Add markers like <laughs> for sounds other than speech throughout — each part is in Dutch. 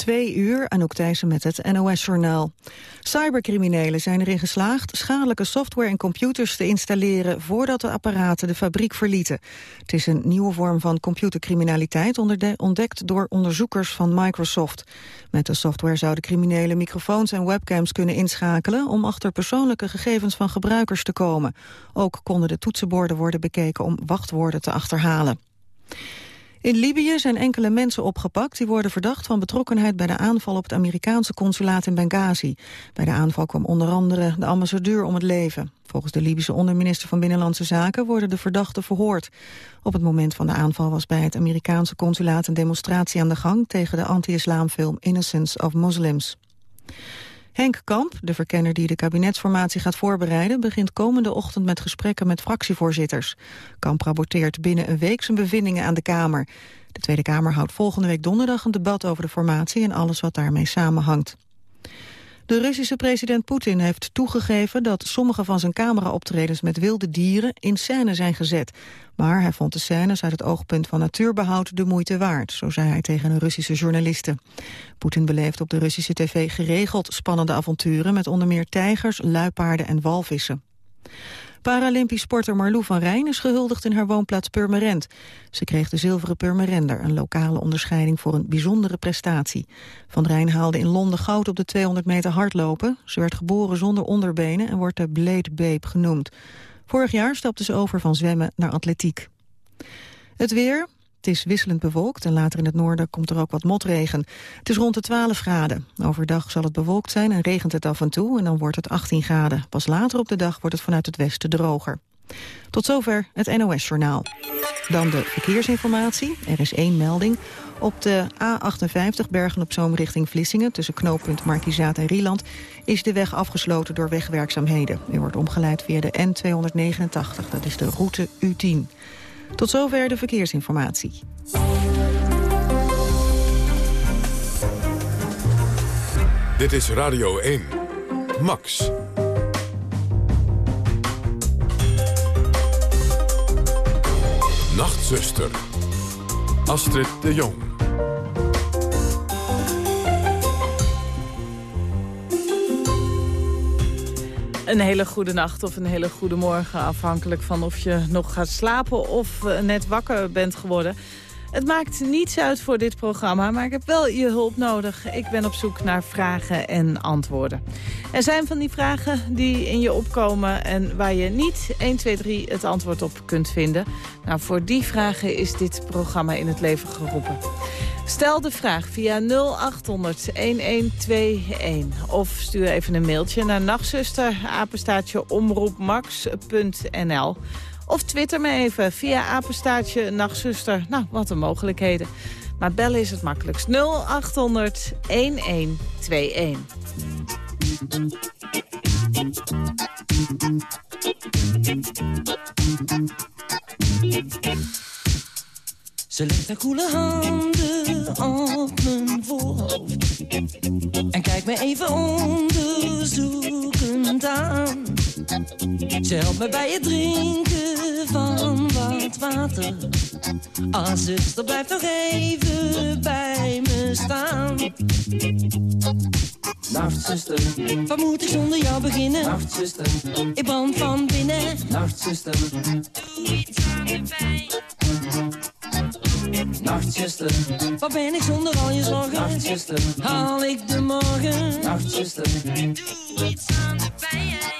Twee uur, Anouk Thijssen met het NOS-journaal. Cybercriminelen zijn erin geslaagd schadelijke software en computers te installeren voordat de apparaten de fabriek verlieten. Het is een nieuwe vorm van computercriminaliteit ontdekt door onderzoekers van Microsoft. Met de software zouden criminelen microfoons en webcams kunnen inschakelen om achter persoonlijke gegevens van gebruikers te komen. Ook konden de toetsenborden worden bekeken om wachtwoorden te achterhalen. In Libië zijn enkele mensen opgepakt die worden verdacht van betrokkenheid bij de aanval op het Amerikaanse consulaat in Benghazi. Bij de aanval kwam onder andere de ambassadeur om het leven. Volgens de Libische onderminister van Binnenlandse Zaken worden de verdachten verhoord. Op het moment van de aanval was bij het Amerikaanse consulaat een demonstratie aan de gang tegen de anti-islamfilm Innocence of Muslims. Henk Kamp, de verkenner die de kabinetsformatie gaat voorbereiden... begint komende ochtend met gesprekken met fractievoorzitters. Kamp rapporteert binnen een week zijn bevindingen aan de Kamer. De Tweede Kamer houdt volgende week donderdag een debat over de formatie... en alles wat daarmee samenhangt. De Russische president Poetin heeft toegegeven dat sommige van zijn cameraoptredens met wilde dieren in scène zijn gezet. Maar hij vond de scènes uit het oogpunt van natuurbehoud de moeite waard, zo zei hij tegen een Russische journaliste. Poetin beleeft op de Russische tv geregeld spannende avonturen met onder meer tijgers, luipaarden en walvissen. Paralympisch sporter Marlou van Rijn is gehuldigd in haar woonplaats Purmerend. Ze kreeg de zilveren Purmerender, een lokale onderscheiding voor een bijzondere prestatie. Van Rijn haalde in Londen goud op de 200 meter hardlopen. Ze werd geboren zonder onderbenen en wordt de Babe genoemd. Vorig jaar stapte ze over van zwemmen naar atletiek. Het weer, het is wisselend bewolkt en later in het noorden komt er ook wat motregen. Het is rond de 12 graden. Overdag zal het bewolkt zijn en regent het af en toe en dan wordt het 18 graden. Pas later op de dag wordt het vanuit het westen droger. Tot zover het NOS-journaal. Dan de verkeersinformatie. Er is één melding. Op de A58 Bergen op Zoom richting Vlissingen... tussen knooppunt Markizaat en Rieland... is de weg afgesloten door wegwerkzaamheden. U wordt omgeleid via de N289, dat is de route U10. Tot zover de verkeersinformatie. Dit is Radio 1. Max. Nachtzuster. Astrid de Jong. Een hele goede nacht of een hele goede morgen. Afhankelijk van of je nog gaat slapen of eh, net wakker bent geworden. Het maakt niets uit voor dit programma, maar ik heb wel je hulp nodig. Ik ben op zoek naar vragen en antwoorden. Er zijn van die vragen die in je opkomen en waar je niet 1, 2, 3 het antwoord op kunt vinden. Nou, voor die vragen is dit programma in het leven geroepen. Stel de vraag via 0800-1121 of stuur even een mailtje naar nachtzuster, omroepmax.nl. Of twitter me even via apenstaartje nachtzuster. Nou, wat een mogelijkheden. Maar bellen is het makkelijkst. 0800 1121. Ze legt haar koele handen op mijn voorhoofd En kijkt me even onderzoekend aan Ze helpt me bij het drinken van wat water Ah, zuster, blijf nog even bij me staan Nachtzuster, wat moet ik zonder jou beginnen? Nachtzuster, ik brand van binnen Nachtzuster, doe iets aan de pijn Nachtzuster, wat ben ik zonder al je zorgen? Nachtzuster, haal ik de morgen? Nachtzuster, doe iets aan de pijn.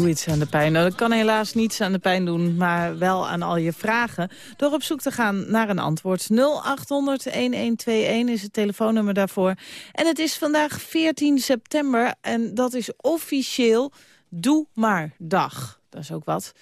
Doe iets aan de pijn. Nou, dat kan helaas niets aan de pijn doen, maar wel aan al je vragen. Door op zoek te gaan naar een antwoord. 0800-1121 is het telefoonnummer daarvoor. En het is vandaag 14 september en dat is officieel Doe Maar Dag. Dat is ook wat.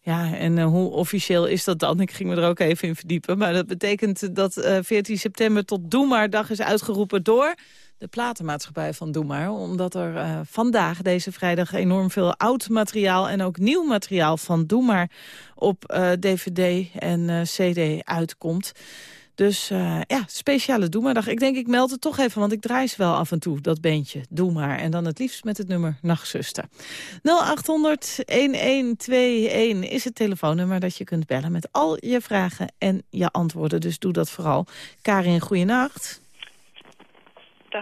Ja, en eh, hoe officieel is dat dan? Ik ging me er ook even in verdiepen. Maar dat betekent dat eh 14 september tot Doe Maar Dag is uitgeroepen door de platenmaatschappij van Doe Maar. Omdat er eh, vandaag, deze vrijdag, enorm veel oud materiaal... en ook nieuw materiaal van Doe Maar op eh, dvd en eh, cd uitkomt. Dus eh, ja, speciale Doe. Ik denk, ik meld het toch even, want ik draai ze wel af en toe, dat beentje. Doe Maar. En dan het liefst met het nummer Nachtzuster. 0800-1121 is het telefoonnummer dat je kunt bellen... met al je vragen en je antwoorden. Dus doe dat vooral. Karin, goeienacht.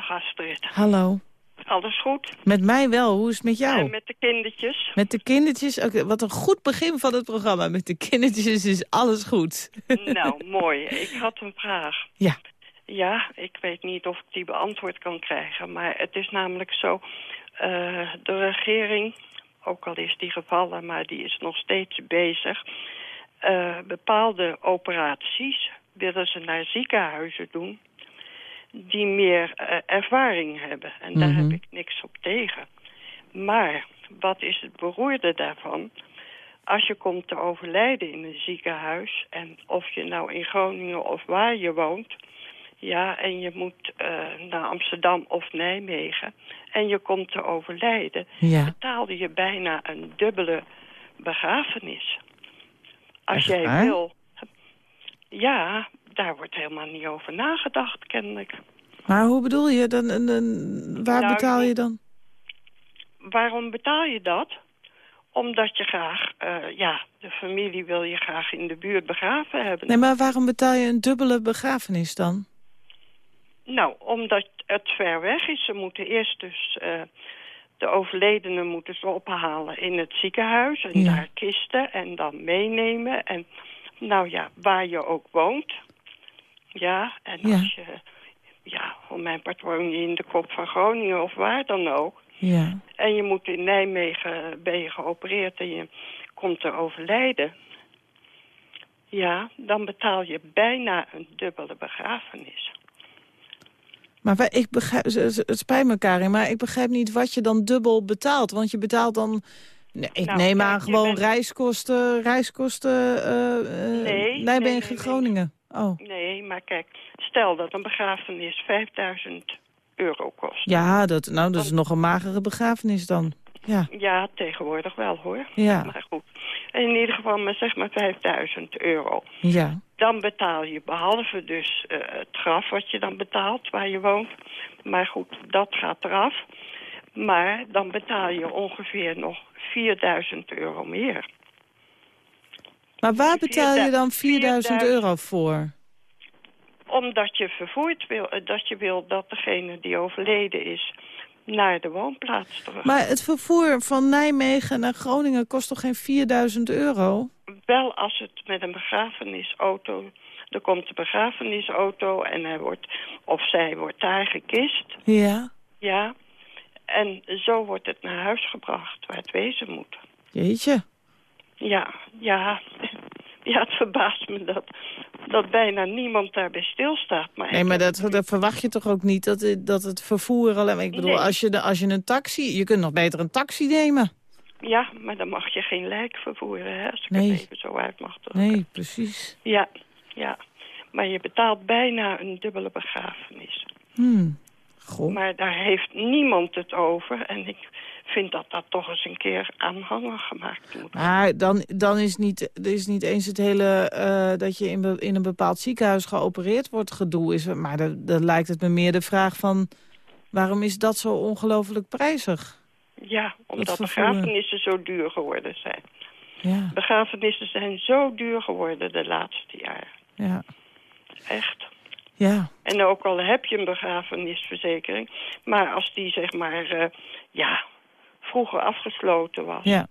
Astrid. Hallo. Alles goed? Met mij wel. Hoe is het met jou? En met de kindertjes? Met de kindertjes. Oké, wat een goed begin van het programma. Met de kindertjes is alles goed. nou, <laughs> mooi. Ik had een vraag. Ja. Ja, ik weet niet of ik die beantwoord kan krijgen. Maar het is namelijk zo... eh, de regering, ook al is die gevallen... maar die is nog steeds bezig... eh, bepaalde operaties willen ze naar ziekenhuizen doen... die meer eh, ervaring hebben. En daar Mhm. heb ik niks op tegen. Maar wat is het beroerde daarvan? Als je komt te overlijden in een ziekenhuis... en of je nou in Groningen of waar je woont... ja, en je moet eh, naar Amsterdam of Nijmegen... en je komt te overlijden... Ja. betaalde je bijna een dubbele begrafenis. Als jij wil... Ja, daar wordt helemaal niet over nagedacht, kennelijk. Maar hoe bedoel je? Dan, dan, dan- waar Nou, betaal je dan? Waarom betaal je dat? Omdat je graag, eh, ja, de familie wil je graag in de buurt begraven hebben. Nee, maar waarom betaal je een dubbele begrafenis dan? Nou, omdat het ver weg is. Ze moeten eerst dus eh, de overledene moeten ze ophalen in het ziekenhuis. En Ja. daar kisten en dan meenemen. En nou ja, waar je ook woont. Ja, en Ja. als je, ja, voor mijn part woon je in de kop van Groningen of waar dan ook. Ja. En je moet in Nijmegen, ben je geopereerd en je komt te overlijden. Ja, dan betaal je bijna een dubbele begrafenis. Maar wij, ik begrijp, het spijt me, Karin, maar ik begrijp niet wat je dan dubbel betaalt. Want je betaalt dan, nee, ik Nou, neem aan gewoon bent- reiskosten, reiskosten eh, Nee, Nijmegen, nee. Groningen. Oh, Nee, maar kijk, stel dat een begrafenis 5000 euro kost. ja, dat, nou, dat is nog een magere begrafenis dan. Ja, Ja, tegenwoordig wel hoor. ja, Maar goed, in ieder geval maar zeg maar 5000 euro. ja. Dan betaal je, behalve dus eh, het graf wat je dan betaalt waar je woont. Maar goed, dat gaat eraf. Maar dan betaal je ongeveer nog 4000 euro meer. Maar waar betaal je dan 4000 4000 euro voor? Omdat je vervoerd wil, eh, dat je wil dat degene die overleden is naar de woonplaats terug. Maar het vervoer van Nijmegen naar Groningen kost toch geen 4000 euro? Wel als het met een begrafenisauto... Er komt de begrafenisauto en hij wordt, of zij wordt daar gekist. Ja. Ja. En zo wordt het naar huis gebracht waar het wezen moet. Jeetje. Ja, ja. <laughs> Ja, het verbaast me dat, dat bijna niemand daarbij stilstaat. Maar Nee, maar dat, dat verwacht je toch ook niet, dat, het- dat het vervoer alleen... Ik bedoel, Nee. als, je, de- als je een taxi... Je kunt nog beter een taxi nemen. Ja, maar dan mag je geen lijk vervoeren, hè, als ik Nee. het even zo uit mag drukken. Nee, precies. Ja, ja. Maar je betaalt bijna een dubbele begrafenis. Hmm. Goh. Maar daar heeft niemand het over. En ik vind dat dat toch eens een keer aanhangig gemaakt moet worden. Maar dan, dan is, niet, is niet eens het hele eh, dat je in, be- in een bepaald ziekenhuis geopereerd wordt gedoe. Is, maar dan, lijkt het me meer de vraag van... waarom is dat zo ongelooflijk prijzig? Ja, omdat begrafenissen zo duur geworden zijn. Ja, Begrafenissen zijn zo duur geworden de laatste jaren. ja, Echt. ja. En ook al heb je een begrafenisverzekering... maar als die zeg maar, eh, ja, vroeger afgesloten was... ja.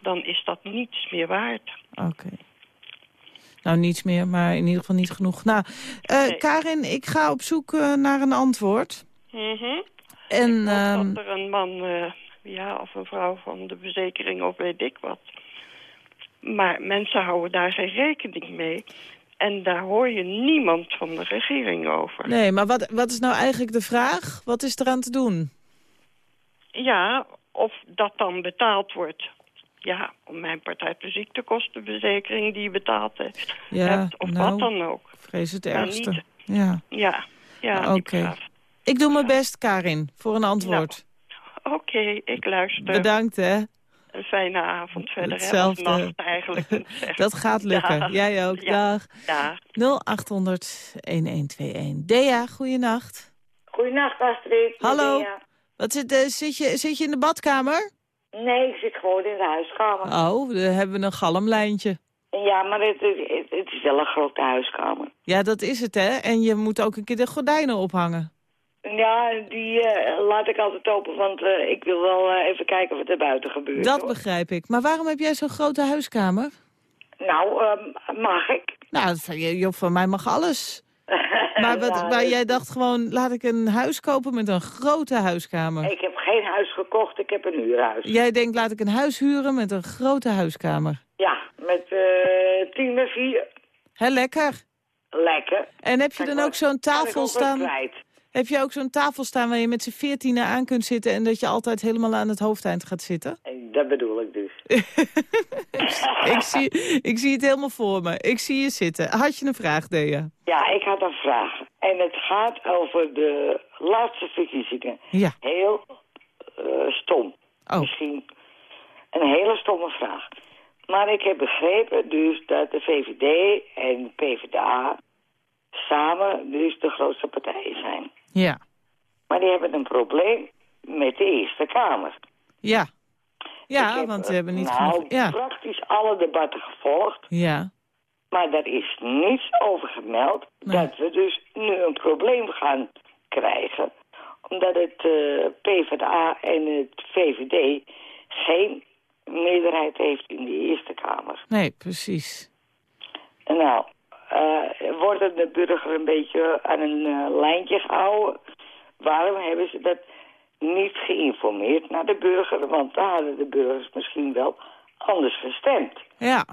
dan is dat niets meer waard. Oké. Nou, niets meer, maar in ieder geval niet genoeg. Nou, eh, Nee. Karin, ik ga op zoek eh, naar een antwoord. Mhm. En Of ehm, dat er een man, eh, ja, of een vrouw van de verzekering of weet ik wat. Maar mensen houden daar geen rekening mee. En daar hoor je niemand van de regering over. nee, maar wat, wat is nou eigenlijk de vraag? Wat is eraan te doen? Ja, of dat dan betaald wordt. Ja, om mijn partij de ziektekostenverzekering die je betaald heeft. Ja, hebt, of nou, wat dan ook. vrees het ergste. niet- Ja. Ja, ja. Oké. Ik doe mijn best, Karin, voor een antwoord. Oké, ik luister. Bedankt, hè. Een fijne avond verder. Hetzelfde. Of nacht eigenlijk. <laughs> Dat gaat lukken. Ja. Jij ook. Ja. Dag. Ja. 0800-1121. Dea, goeienacht. Goedenacht Astrid. Hallo. Ja. Wat zit, eh, zit, je, zit je in de badkamer? Nee, ik zit gewoon in de huiskamer. Oh, dan hebben we een galmlijntje. Ja, maar het, het, het is wel een grote huiskamer. Ja, dat is het, hè. En je moet ook een keer de gordijnen ophangen. Ja, die eh, laat ik altijd open, want eh, ik wil wel even kijken wat er buiten gebeurt. Dat hoor. begrijp ik. Maar waarom heb jij zo'n grote huiskamer? Nou, ehm, mag ik? Nou, van mij mag alles. <laughs> Maar, wat, maar dus jij dacht gewoon, laat ik een huis kopen met een grote huiskamer. Ik heb geen huis gekocht, ik heb een huurhuis. Jij denkt, laat ik een huis huren met een grote huiskamer. Ja, met eh tien bij vier. Hé, lekker. Lekker. En heb je dan ook zo'n tafel staan? Heb je ook zo'n tafel staan waar je met z'n veertienen aan kunt zitten... en dat je altijd helemaal aan het hoofdeind gaat zitten? En Dat bedoel ik dus. <laughs> ik, zie, ik zie het helemaal voor me. Ik zie je zitten. Had je een vraag, Dea? Ja, ik had een vraag. En het gaat over de laatste verkiezingen. Ja. Heel eh, stom. Oh. Misschien een hele stomme vraag. Maar ik heb begrepen dus dat de VVD en PvdA samen dus de grootste partijen zijn. Ja. Maar die hebben een probleem met de Eerste Kamer. Ja. Ja, heb, want eh, hebben niet nou, genoeg... Ja. praktisch alle debatten gevolgd. Ja. Maar daar is niets over gemeld Nee. dat we dus nu een probleem gaan krijgen. Omdat het eh, PvdA en het VVD geen meerderheid heeft in de Eerste Kamer. Nee, precies. Nou, eh, wordt het de burger een beetje aan een eh, lijntje gehouden? Waarom hebben ze dat niet geïnformeerd naar de burger? Want daar hadden de burgers misschien wel anders gestemd. Ja.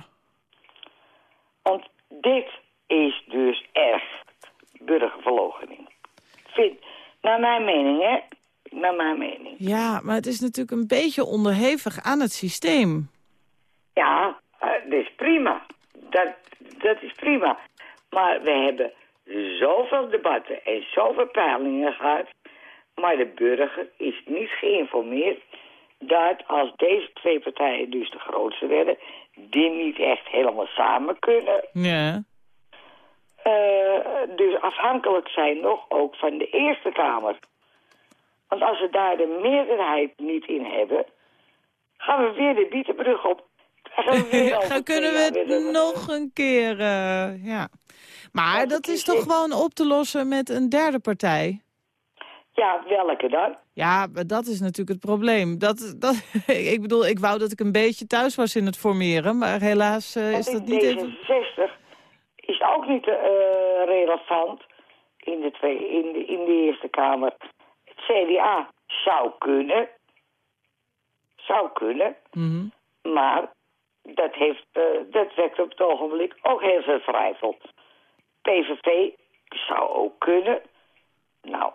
Want dit is dus erg burgerverloochening. Vind, naar mijn mening, hè? Naar mijn mening. Ja, maar het is natuurlijk een beetje onderhevig aan het systeem. Ja, eh, dat is prima. Dat, dat is prima. Maar we hebben zoveel debatten en zoveel peilingen gehad... maar de burger is niet geïnformeerd dat als deze twee partijen dus de grootste werden... die niet echt helemaal samen kunnen... Ja. eh, dus afhankelijk zijn nog ook van de Eerste Kamer. Want als we daar de meerderheid niet in hebben... gaan we weer de Bietenbrug op. Krijgen we weer <laughs> over Dan kunnen we het nog een keer, eh, ja. Maar dat is toch gewoon op te lossen met een derde partij? Ja, welke dan? Ja, maar dat is natuurlijk het probleem. Dat, dat, <laughs> ik bedoel, ik wou dat ik een beetje thuis was in het formeren, maar helaas eh, is dat niet even... D66 is ook niet eh, relevant in de, twee, in, de, in de Eerste Kamer. Het CDA zou kunnen. Zou kunnen. Mhm. Maar dat, heeft, eh, dat wekt op het ogenblik ook heel veel wrijvel. PVV zou ook kunnen. Nou,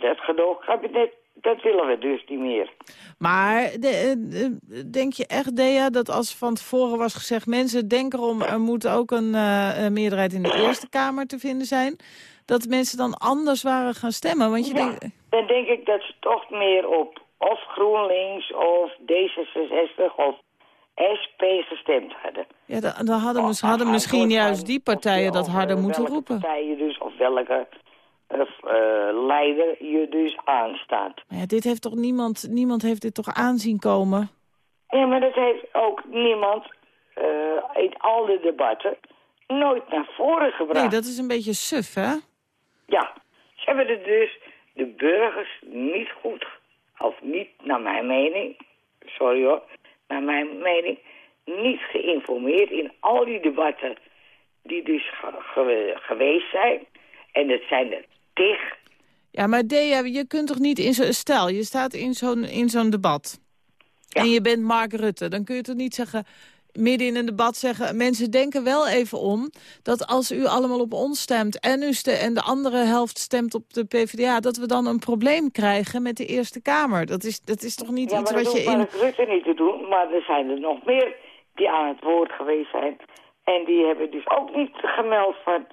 dat gedoogkabinet, dat willen we dus niet meer. Maar de, eh, eh, denk je echt, Dea, dat als van tevoren was gezegd... mensen denken erom, er moet ook een eh, een meerderheid in de Eerste Kamer te vinden zijn... dat mensen dan anders waren gaan stemmen? Want je Ja, denkt... dan denk ik dat ze toch meer op of GroenLinks of D66 of SP gestemd hadden. Ja, dan, dan hadden, Of hadden misschien juist die partijen dat harder eh, moeten roepen. partijen dus, of welke eh, eh, leider je dus aanstaat. Maar ja, dit heeft toch niemand, niemand heeft dit toch aanzien komen? Ja, maar dat heeft ook niemand eh, in al de debatten nooit naar voren gebracht. Nee, dat is een beetje suf, hè? Ja, ze hebben er dus de burgers niet goed, of niet naar mijn mening, sorry hoor, naar mijn mening, niet geïnformeerd in al die debatten die dus ge- ge- geweest zijn. En dat zijn er tig. Ja, maar Dea, je kunt toch niet in zo'n... Stel, je staat in zo'n in zo'n debat. En je bent Mark Rutte. Dan kun je toch niet zeggen... midden in een debat zeggen... mensen denken wel even om... dat als u allemaal op ons stemt... en, u ste en de andere helft stemt op de PvdA... dat we dan een probleem krijgen met de Eerste Kamer. Dat is, dat is toch niet Ja, iets maar wat je in... Mark Rutte niet te doen, maar er zijn er nog meer die aan het woord geweest zijn. En die hebben dus ook niet gemeld van,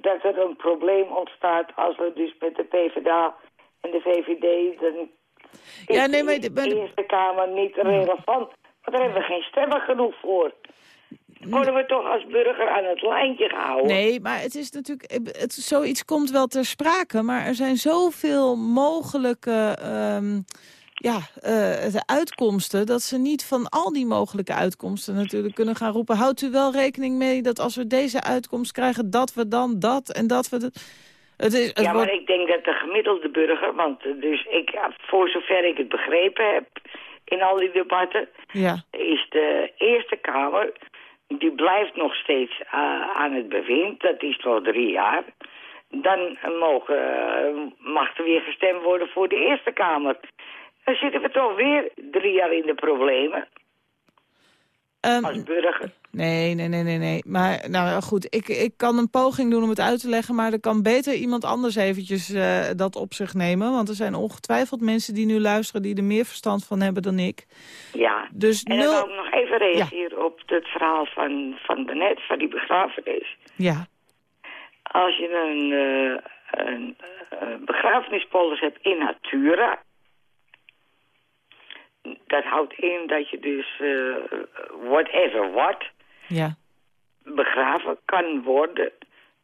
dat er een probleem ontstaat als we dus met de PvdA en de VVD... Dan is Ja, nee, maar- de maar- Eerste Kamer niet relevant. Want daar hebben we geen stemmen genoeg voor. Worden we toch als burger aan het lijntje gehouden? Nee, maar het is natuurlijk... Het, zoiets komt wel ter sprake, maar er zijn zoveel mogelijke... ehm, ja, eh, de uitkomsten, dat ze niet van al die mogelijke uitkomsten natuurlijk kunnen gaan roepen. Houdt u wel rekening mee dat als we deze uitkomst krijgen, dat we dan dat en dat we... Dat... Het is, het ja, wordt... maar ik denk dat de gemiddelde burger, want eh, dus ik, voor zover ik het begrepen heb in al die debatten, Ja. is de Eerste Kamer, die blijft nog steeds eh, aan het bewind, dat is nog drie jaar. Dan mogen, mag er weer gestemd worden voor de Eerste Kamer. Dan zitten we toch weer drie jaar in de problemen Ehm, als burger. nee, nee, nee, nee, nee. Maar nou goed, ik, ik kan een poging doen om het uit te leggen... maar er kan beter iemand anders eventjes eh, dat op zich nemen. Want er zijn ongetwijfeld mensen die nu luisteren... die er meer verstand van hebben dan ik. Ja. Dus En dan nul... wil ik nog even reageren op het verhaal van, van daarnet, van die begrafenis. Ja, Als je een, eh, een eh, begrafenispolis hebt in natura... dat houdt in dat je dus eh, whatever what ja. begraven kan worden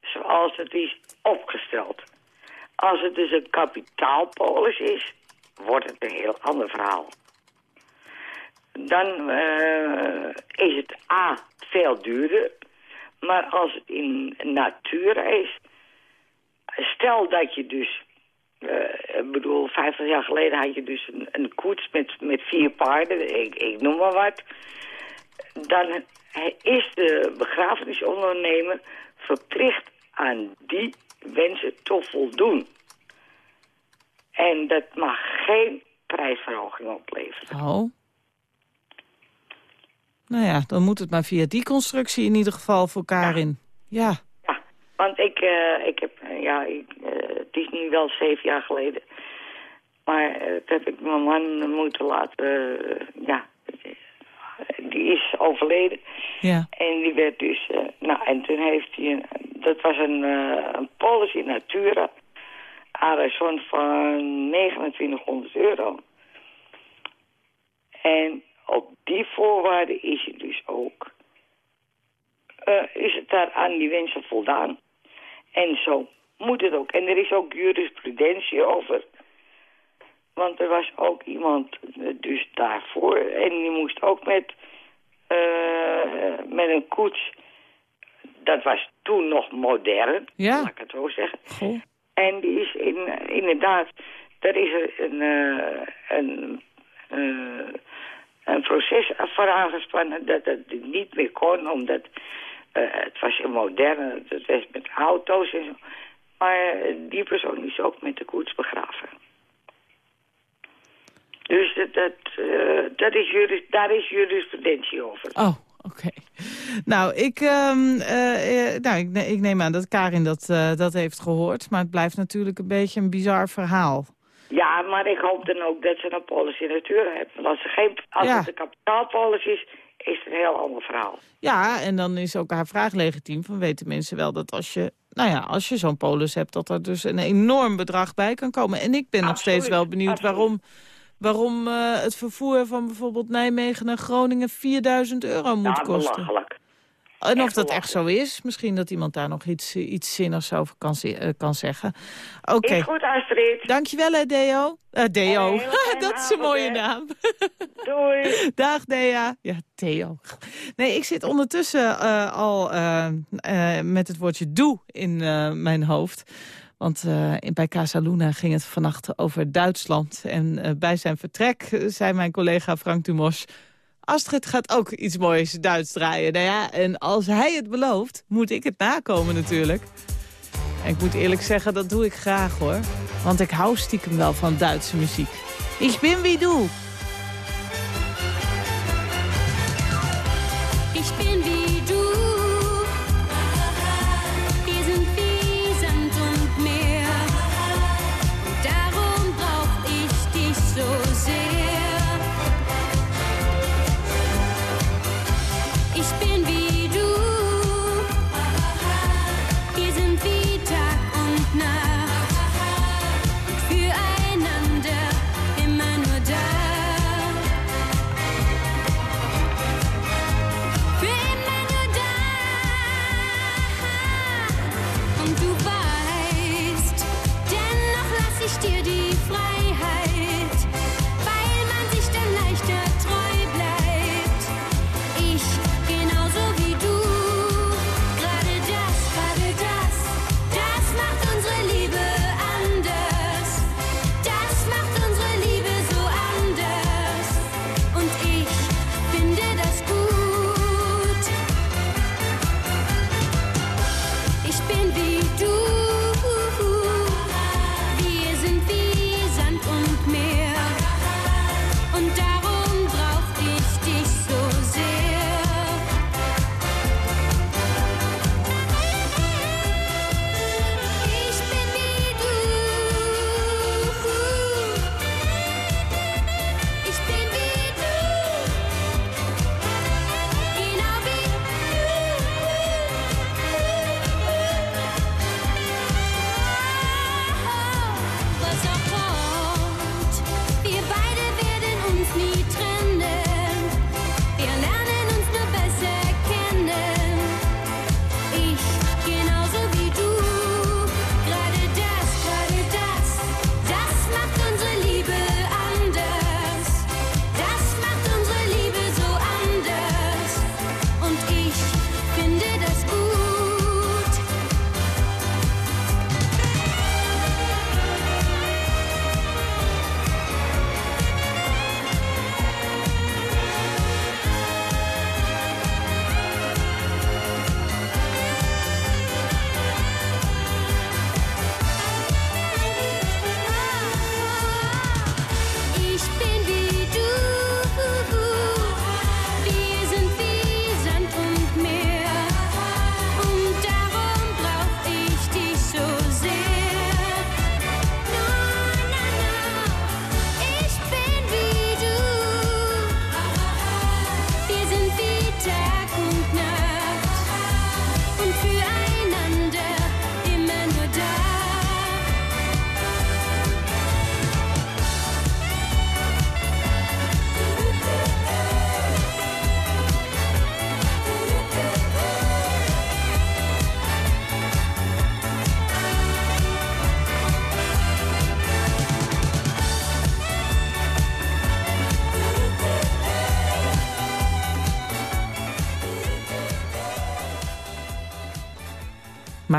zoals het is opgesteld. Als het dus een kapitaalpolis is, wordt het een heel ander verhaal. Dan eh, is het A veel duurder, maar als het in natura is, stel dat je dus, eh, ik bedoel, 50 jaar geleden had je dus een, een koets met, met vier paarden, ik, ik noem maar wat. Dan is de begrafenisondernemer verplicht aan die wensen te voldoen. En dat mag geen prijsverhoging opleveren. Oh. Nou ja, dan moet het maar via die constructie in ieder geval voor elkaar in. Ja. Ja, want ik, eh, ik heb, eh, ja, ik, het is nu wel zeven jaar geleden. Maar eh, dat heb ik mijn man moeten laten, eh, ja, die is overleden. Ja. En die werd dus, eh, nou, en toen heeft hij, een, dat was een, een policy Natura, Arizon van 2900 euro. En op die voorwaarden is het dus ook, eh, is het daar aan die wensen voldaan. En zo moet het ook. En er is ook jurisprudentie over. Want er was ook iemand eh, dus daarvoor. En die moest ook met, eh, met een koets. Dat was toen nog modern, Ja. laat ik het zo zeggen. Goh. En die is in, inderdaad, er is er een, uh, een, uh, een proces voor aangespannen dat het niet meer kon, omdat uh, het was een moderne, het was met auto's en zo. Maar die persoon is ook met de koets begraven. Dus dat, dat, dat is juris, daar is jurisprudentie over. Oh, oké. Nou, ik, um, uh, nou ik, ik, neem aan dat Karin dat, uh, dat heeft gehoord. Maar het blijft natuurlijk een beetje een bizar verhaal. Ja, maar ik hoop dan ook dat ze een polis in natuur hebben. Want als, ze geen, als ja. het een kapitaalpolis is, is het een heel ander verhaal. Ja, en dan is ook haar vraag legitiem. Van weten mensen wel dat als je, nou ja, als je zo'n polis hebt... dat er dus een enorm bedrag bij kan komen. En ik ben Absoluut. nog steeds wel benieuwd Absoluut. waarom waarom uh, het vervoer van bijvoorbeeld Nijmegen naar Groningen 4000 euro moet ja, kosten. Belachelijk. En of dat echt zo is. Misschien dat iemand daar nog iets, iets zinnigs over kan, uh, kan zeggen. Oké. Okay. Is goed, Astrid. Dankjewel, hè, Deo. Uh, Deo, <laughs> dat is een mooie naam. <laughs> Doei. Dag, Dea. Ja, Theo. Nee, ik zit ondertussen uh, al met het woordje doe in mijn hoofd. Want uh, bij Casa Luna ging het vannacht over Duitsland. En uh, bij zijn vertrek zei mijn collega Frank Dumos... Astrid gaat ook iets moois Duits draaien. Nou ja, en als hij het belooft, moet ik het nakomen natuurlijk. En ik moet eerlijk zeggen, dat doe ik graag hoor. Want ik hou stiekem wel van Duitse muziek. Ik ben wie du.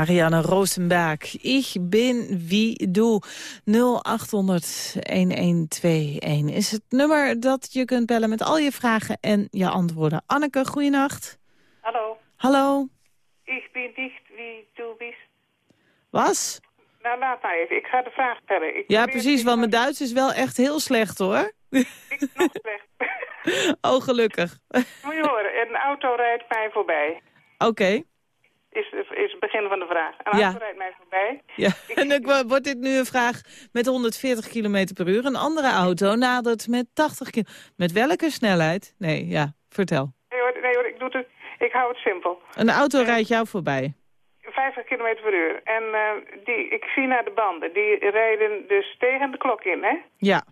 Marianne Rosenberg. Ich bin wie du. 0800-1121 is het nummer dat je kunt bellen met al je vragen en je antwoorden. Anneke, goeienacht. Hallo, Hallo. ik ben nicht wie du bist. Was? Nou, laat maar even. Ik ga de vraag stellen. Ik Ja, precies, want mijn Duits is wel echt heel slecht, hoor. Ik nog slecht. <laughs> Oh, gelukkig. Moet je horen, een auto rijdt mij voorbij. Oké. Is, is het begin van de vraag. Een Ja. auto rijdt mij voorbij. Ja, en dan wordt dit nu een vraag met 140 km per uur. Een andere auto nadert met 80 km. Met welke snelheid? Nee, ja, vertel. Nee hoor, nee, hoor ik, doe het, ik hou het simpel. Een auto rijdt jou voorbij. 50 km per uur. En eh, die, ik zie naar de banden. Die rijden dus tegen de klok in, hè? Ja.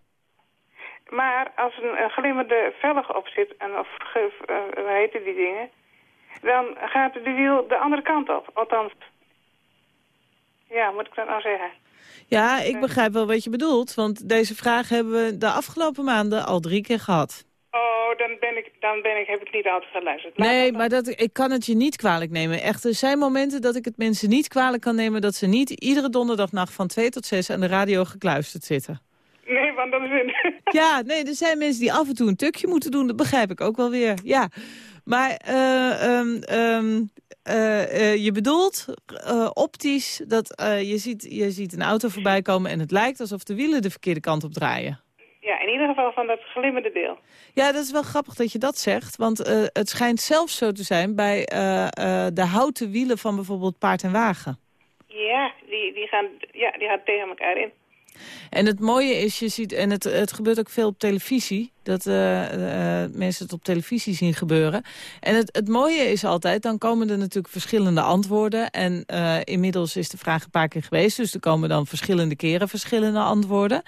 Maar als een, een glimmende velg op zit, en of eh, hoe heeten die dingen, dan gaat de wiel de andere kant op. Althans, ja, moet ik dat nou zeggen? Ja, ik begrijp wel wat je bedoelt. Want deze vraag hebben we de afgelopen maanden al drie keer gehad. Oh, dan ben ik, dan ben ik, heb ik niet altijd geluisterd. Laat Nee, dat maar dat, ik kan het je niet kwalijk nemen. Echt, er zijn momenten dat ik het mensen niet kwalijk kan nemen... dat ze niet iedere donderdagnacht van 2 tot 6 aan de radio gekluisterd zitten. Nee, want dan is. Ja, nee, er zijn mensen die af en toe een tukje moeten doen. Dat begrijp ik ook wel weer, ja. Maar eh, ehm, ehm, eh, eh, je bedoelt optisch dat je, ziet, je ziet een auto voorbij komen... en het lijkt alsof de wielen de verkeerde kant op draaien. Ja, in ieder geval van dat glimmende deel. Ja, dat is wel grappig dat je dat zegt. Want het schijnt zelfs zo te zijn bij de houten wielen van bijvoorbeeld paard en wagen. Ja, die, die, gaan, ja, die gaan tegen elkaar in. En het mooie is, je ziet, en het, het gebeurt ook veel op televisie, dat eh, eh, mensen het op televisie zien gebeuren. En het, het mooie is altijd, dan komen er natuurlijk verschillende antwoorden. En eh, inmiddels is de vraag een paar keer geweest, dus er komen dan verschillende keren verschillende antwoorden.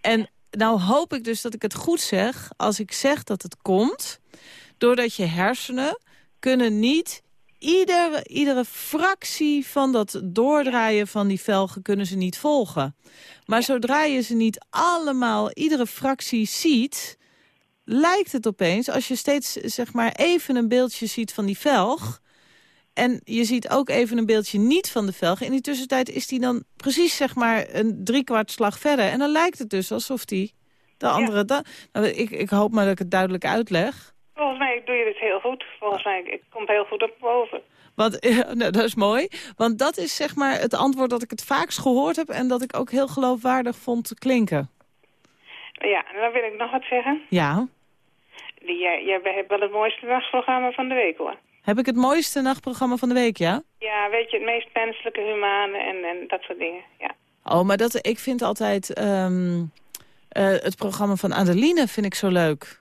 En nou hoop ik dus dat ik het goed zeg als ik zeg dat het komt doordat je hersenen kunnen niet iedere, iedere fractie van dat doordraaien van die velgen kunnen ze niet volgen. Maar zodra je ze niet allemaal, iedere fractie ziet, lijkt het opeens, als je steeds zeg maar even een beeldje ziet van die velg, en je ziet ook even een beeldje niet van de velg. In die tussentijd is die dan precies zeg maar een driekwart slag verder. En dan lijkt het dus alsof die de andere... nou, ik, ik hoop maar dat ik het duidelijk uitleg. Volgens mij doe je dit heel goed. Volgens mij het komt heel goed op boven. Want <laughs> nou, dat is mooi. Want dat is zeg maar het antwoord dat ik het vaakst gehoord heb... en dat ik ook heel geloofwaardig vond klinken. Ja, en dan wil ik nog wat zeggen. Ja. Die, jij, jij hebt wel het mooiste nachtprogramma van de week, hoor. Heb ik het mooiste nachtprogramma van de week, ja? Ja, weet je, het meest menselijke, humane en, en dat soort dingen. Ja. Oh, maar dat, ik vind altijd... ehm, eh, het programma van Adeline vind ik zo leuk.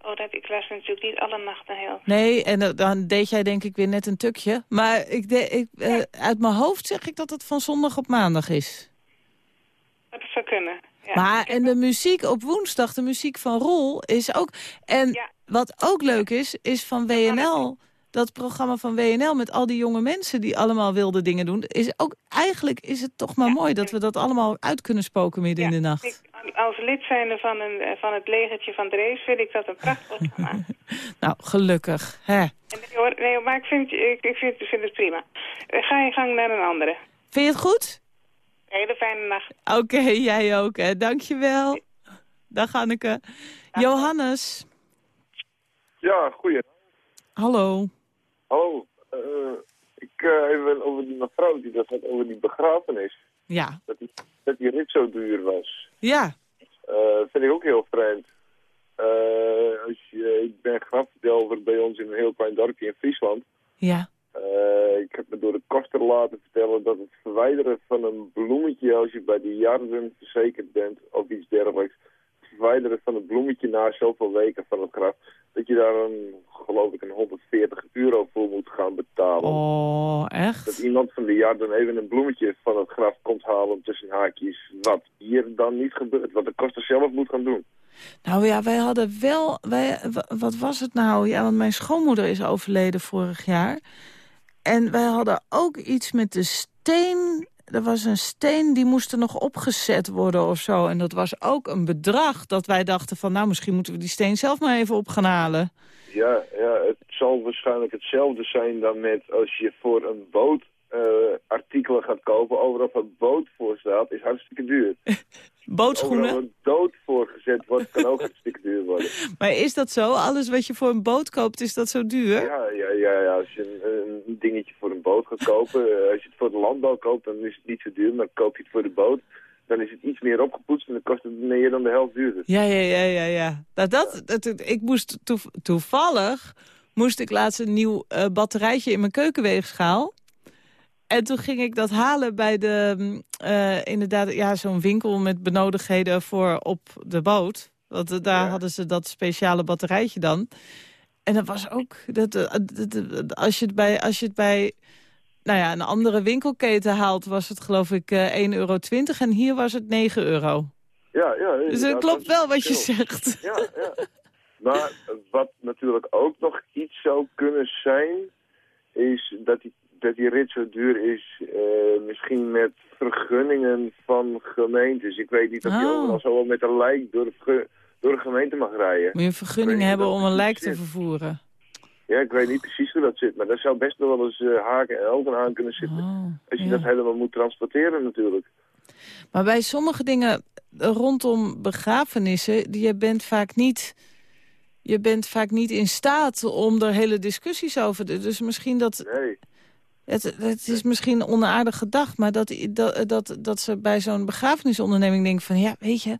Oh, dat, ik luister natuurlijk niet alle nachten heel. Nee, en eh, dan deed jij denk ik weer net een tukje. Maar ik de, ik, eh, uit mijn hoofd zeg ik dat het van zondag op maandag is. Dat zou kunnen. Ja. maar en de muziek op woensdag, de muziek van Rol, is ook... En Ja. wat ook leuk is, is van WNL... Dat programma van WNL met al die jonge mensen die allemaal wilde dingen doen... is ook eigenlijk is het toch maar mooi dat we dat allemaal uit kunnen spoken midden in de nacht. Ik, als lid zijnde van, een, van het legertje van Drees vind ik dat een prachtig programma. <laughs> Nou, gelukkig. Hè. Nee, maar ik vind, ik, ik vind, ik vind het prima. Eh, ga je gang naar een andere. Vind je het goed? Hele fijne nacht. Oké, jij ook, hè. Dankjewel. Dag, Anneke. Johannes. Ja, goeie. Hallo. Hallo. Eh, ik eh, even over die mevrouw die dat had over die begrafenis. Ja. Dat die, dat die rit zo duur was. Ja. Eh, vind ik ook heel vreemd. Eh, als je, ik ben grafverdelver bij ons in een heel klein dorpje in Friesland. Ja. Eh, ik heb me door de koster laten vertellen dat het verwijderen van een bloemetje als je bij de jarden verzekerd bent of iets dergelijks. Het verwijderen van een bloemetje na zoveel weken van het graf. Dat je daar een, geloof ik, een 140 euro voor moet gaan betalen. Oh, echt? Dat iemand van de jarden even een bloemetje van het graf komt halen tussen haakjes. Wat hier dan niet gebeurt. Wat de koster zelf moet gaan doen. Nou ja, wij hadden wel... Wij, wa- wat was het nou? Ja, want mijn schoonmoeder is overleden vorig jaar. En wij hadden ook iets met de steen... Er was een steen die moest er nog opgezet worden of zo. En dat was ook een bedrag dat wij dachten van... nou, misschien moeten we die steen zelf maar even op gaan halen. Ja, ja, het zal waarschijnlijk hetzelfde zijn dan met als je voor een boot artikelen gaat kopen, overal een boot voor staat, is hartstikke duur. Overal <laughs> Bootschoenen. een dood voor gezet wordt, kan ook hartstikke duur worden. <laughs> Maar is dat zo? Alles wat je voor een boot koopt, is dat zo duur? Ja, ja, ja, ja. als je een, een dingetje voor een boot gaat kopen, <laughs> eh, als je het voor de landbouw koopt, dan is het niet zo duur. Maar koop je het voor de boot, dan is het iets meer opgepoetst en dan kost het meer dan de helft duurder. Ja, ja, ja, ja, ja. Nou, dat, dat, ik moest toev- toevallig moest ik laatst een nieuw eh, batterijtje in mijn keukenweegschaal. En toen ging ik dat halen bij de, mm, eh, inderdaad, ja, zo'n winkel met benodigdheden voor op de boot. Want eh, daar Ja. hadden ze dat speciale batterijtje dan. En dat was ook, dat, eh, dat- dat- als, je het bij, als je het bij nou ja, een andere winkelketen haalt, was het geloof ik eh 1,20 euro. En hier was het 9 euro. Ja, ja. Dus klopt dat is wel wat je zegt. Ja, ja. Maar wat natuurlijk ook nog iets zou kunnen zijn, is dat die, dat die rit zo duur is, eh, misschien met vergunningen van gemeentes. Ik weet niet of je Oh. overal zo wel met een lijk door de, door de gemeente mag rijden. Moet je een vergunning hebben om een lijk te vervoeren. Ja, ik weet niet precies hoe dat zit, maar daar zou best nog wel eens eh, haken en ogen aan kunnen zitten. Oh, Als je ja. dat helemaal moet transporteren natuurlijk. Maar bij sommige dingen rondom begrafenissen, die- je bent vaak niet... Je bent vaak niet in staat om er hele discussies over te... Dus misschien dat... Nee. Het, het is misschien onaardig gedacht, maar dat, dat, dat, dat ze bij zo'n begrafenisonderneming denken van... Ja, weet je,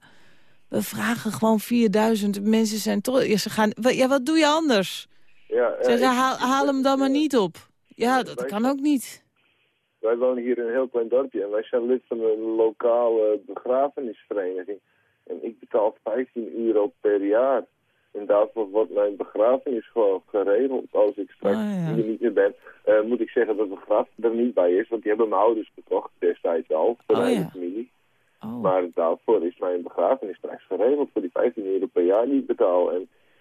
we vragen gewoon 4000 mensen zijn toch... Ja, ze gaan, ja, wat doe je anders? Ja, ik- haal, haal hem dan maar niet op. Ja, dat kan ook niet. Wij wonen hier in een heel klein dorpje en wij zijn lid van een lokale begrafenisvereniging. En ik betaal 15 euro per jaar. En daarvoor wordt mijn begrafenis gewoon geregeld. Als ik straks Ah, ja. hier niet meer ben, eh, moet ik zeggen dat de graf er niet bij is. Want die hebben mijn ouders gekocht destijds al, voor Oh, mijn ja. familie. Oh. Maar daarvoor is mijn begrafenis straks geregeld voor die 15 euro per jaar die ik betaal. En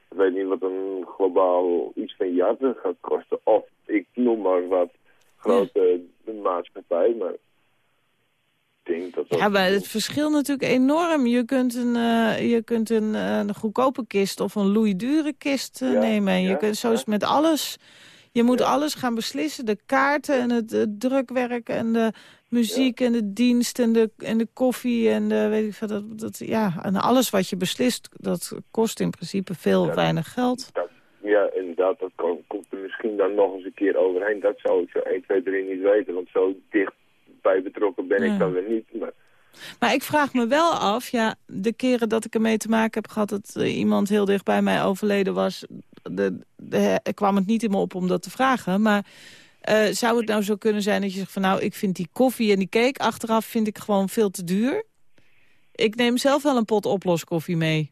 ik weet niet wat een globaal iets van jarden gaat kosten. Of ik noem maar wat grote maatschappij, maar denk dat dat... Ja, maar het verschilt natuurlijk enorm. Je kunt een, eh, je kunt een, eh, een goedkope kist of een Louis dure kist eh, Ja, nemen. En je ja, kunt zo is ja. met alles. Je moet alles gaan beslissen. De kaarten en het, het drukwerk en de muziek en de dienst en de, en de koffie en de weet ik veel. Dat, dat, ja, en alles wat je beslist, dat kost in principe veel weinig geld. Dat, ja, inderdaad, dat komt er misschien dan nog eens een keer overheen. Dat zou ik zo 1, 2, 3 niet weten, want zo dicht bij betrokken ben Ja. ik dan weer niet. Maar Maar ik vraag me wel af, ja, de keren dat ik ermee te maken heb gehad... dat eh, iemand heel dicht bij mij overleden was... De, de, er kwam het niet in me op om dat te vragen. Maar eh, zou het nou zo kunnen zijn dat je zegt van... nou, ik vind die koffie en die cake achteraf vind ik gewoon veel te duur? Ik neem zelf wel een pot oploskoffie mee.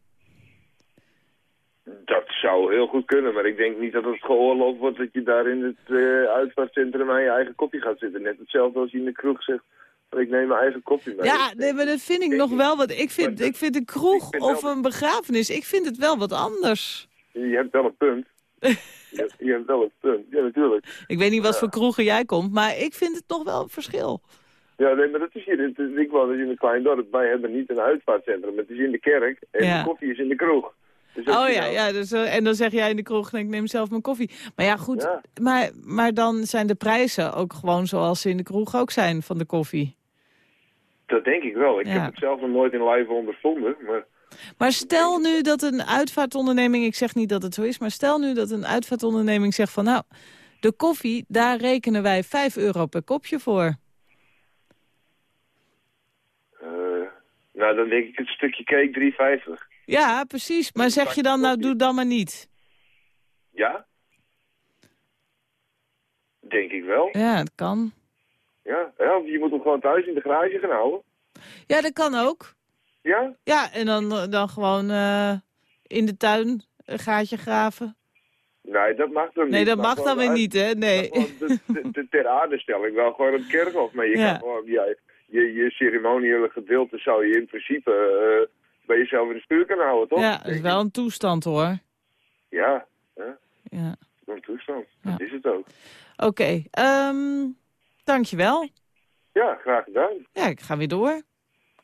Dat zou heel goed kunnen, maar ik denk niet dat het geoorloofd wordt dat je daar in het eh uitvaartcentrum aan je eigen koffie gaat zitten. Net hetzelfde als je in de kroeg zegt, ik neem mijn eigen koffie mee. Ja, nee, maar dat vind ik nog wel wat... Ik vind, dat- ik vind een kroeg vind of wel- een begrafenis, ik vind het wel wat anders. Je hebt wel een punt. <laughs> je, je hebt wel een punt, ja natuurlijk. Ik weet niet wat voor kroegen jij komt, maar ik vind het nog wel een verschil. Ja, nee, maar dat is hier. Het is, ik woon dus in een klein dorp. Wij hebben niet een uitvaartcentrum. Het is in de kerk en Ja. de koffie is in de kroeg. Dus Oh ja, ja dus, eh, en dan zeg jij in de kroeg, ik neem zelf mijn koffie. Maar ja, goed, Ja. Maar, maar dan zijn de prijzen ook gewoon zoals ze in de kroeg ook zijn van de koffie. Dat denk ik wel. Ik Ja. heb het zelf nog nooit in live ondervonden. Maar Maar stel nu dat een uitvaartonderneming, ik zeg niet dat het zo is... maar stel nu dat een uitvaartonderneming zegt van... nou, de koffie, daar rekenen wij 5 euro per kopje voor. eh, nou, dan denk ik het stukje cake 3,50. Ja, precies. Maar zeg je dan, nou, doe dan maar niet. Ja? Denk ik wel. Ja, dat kan. Ja, ja je moet hem gewoon thuis in de garage gaan houden. Ja, dat kan ook. Ja? Ja, en dan, dan gewoon eh, in de tuin een gaatje graven. Nee, dat mag dan niet. Nee, dat mag dan weer niet, hè? Nee. de, de, de ter aarde stelling wel gewoon een kerkhof. Maar je Ja. kan gewoon, ja, je, je ceremoniële gedeelte zou je in principe eh, bij jezelf in de stuur kunnen houden, toch? Ja, dat is wel een toestand, hoor. Ja, ja, Ja. een toestand. Ja. Dat is het ook. Oké, ehm dankjewel. Ja, graag gedaan. Ja, ik ga weer door.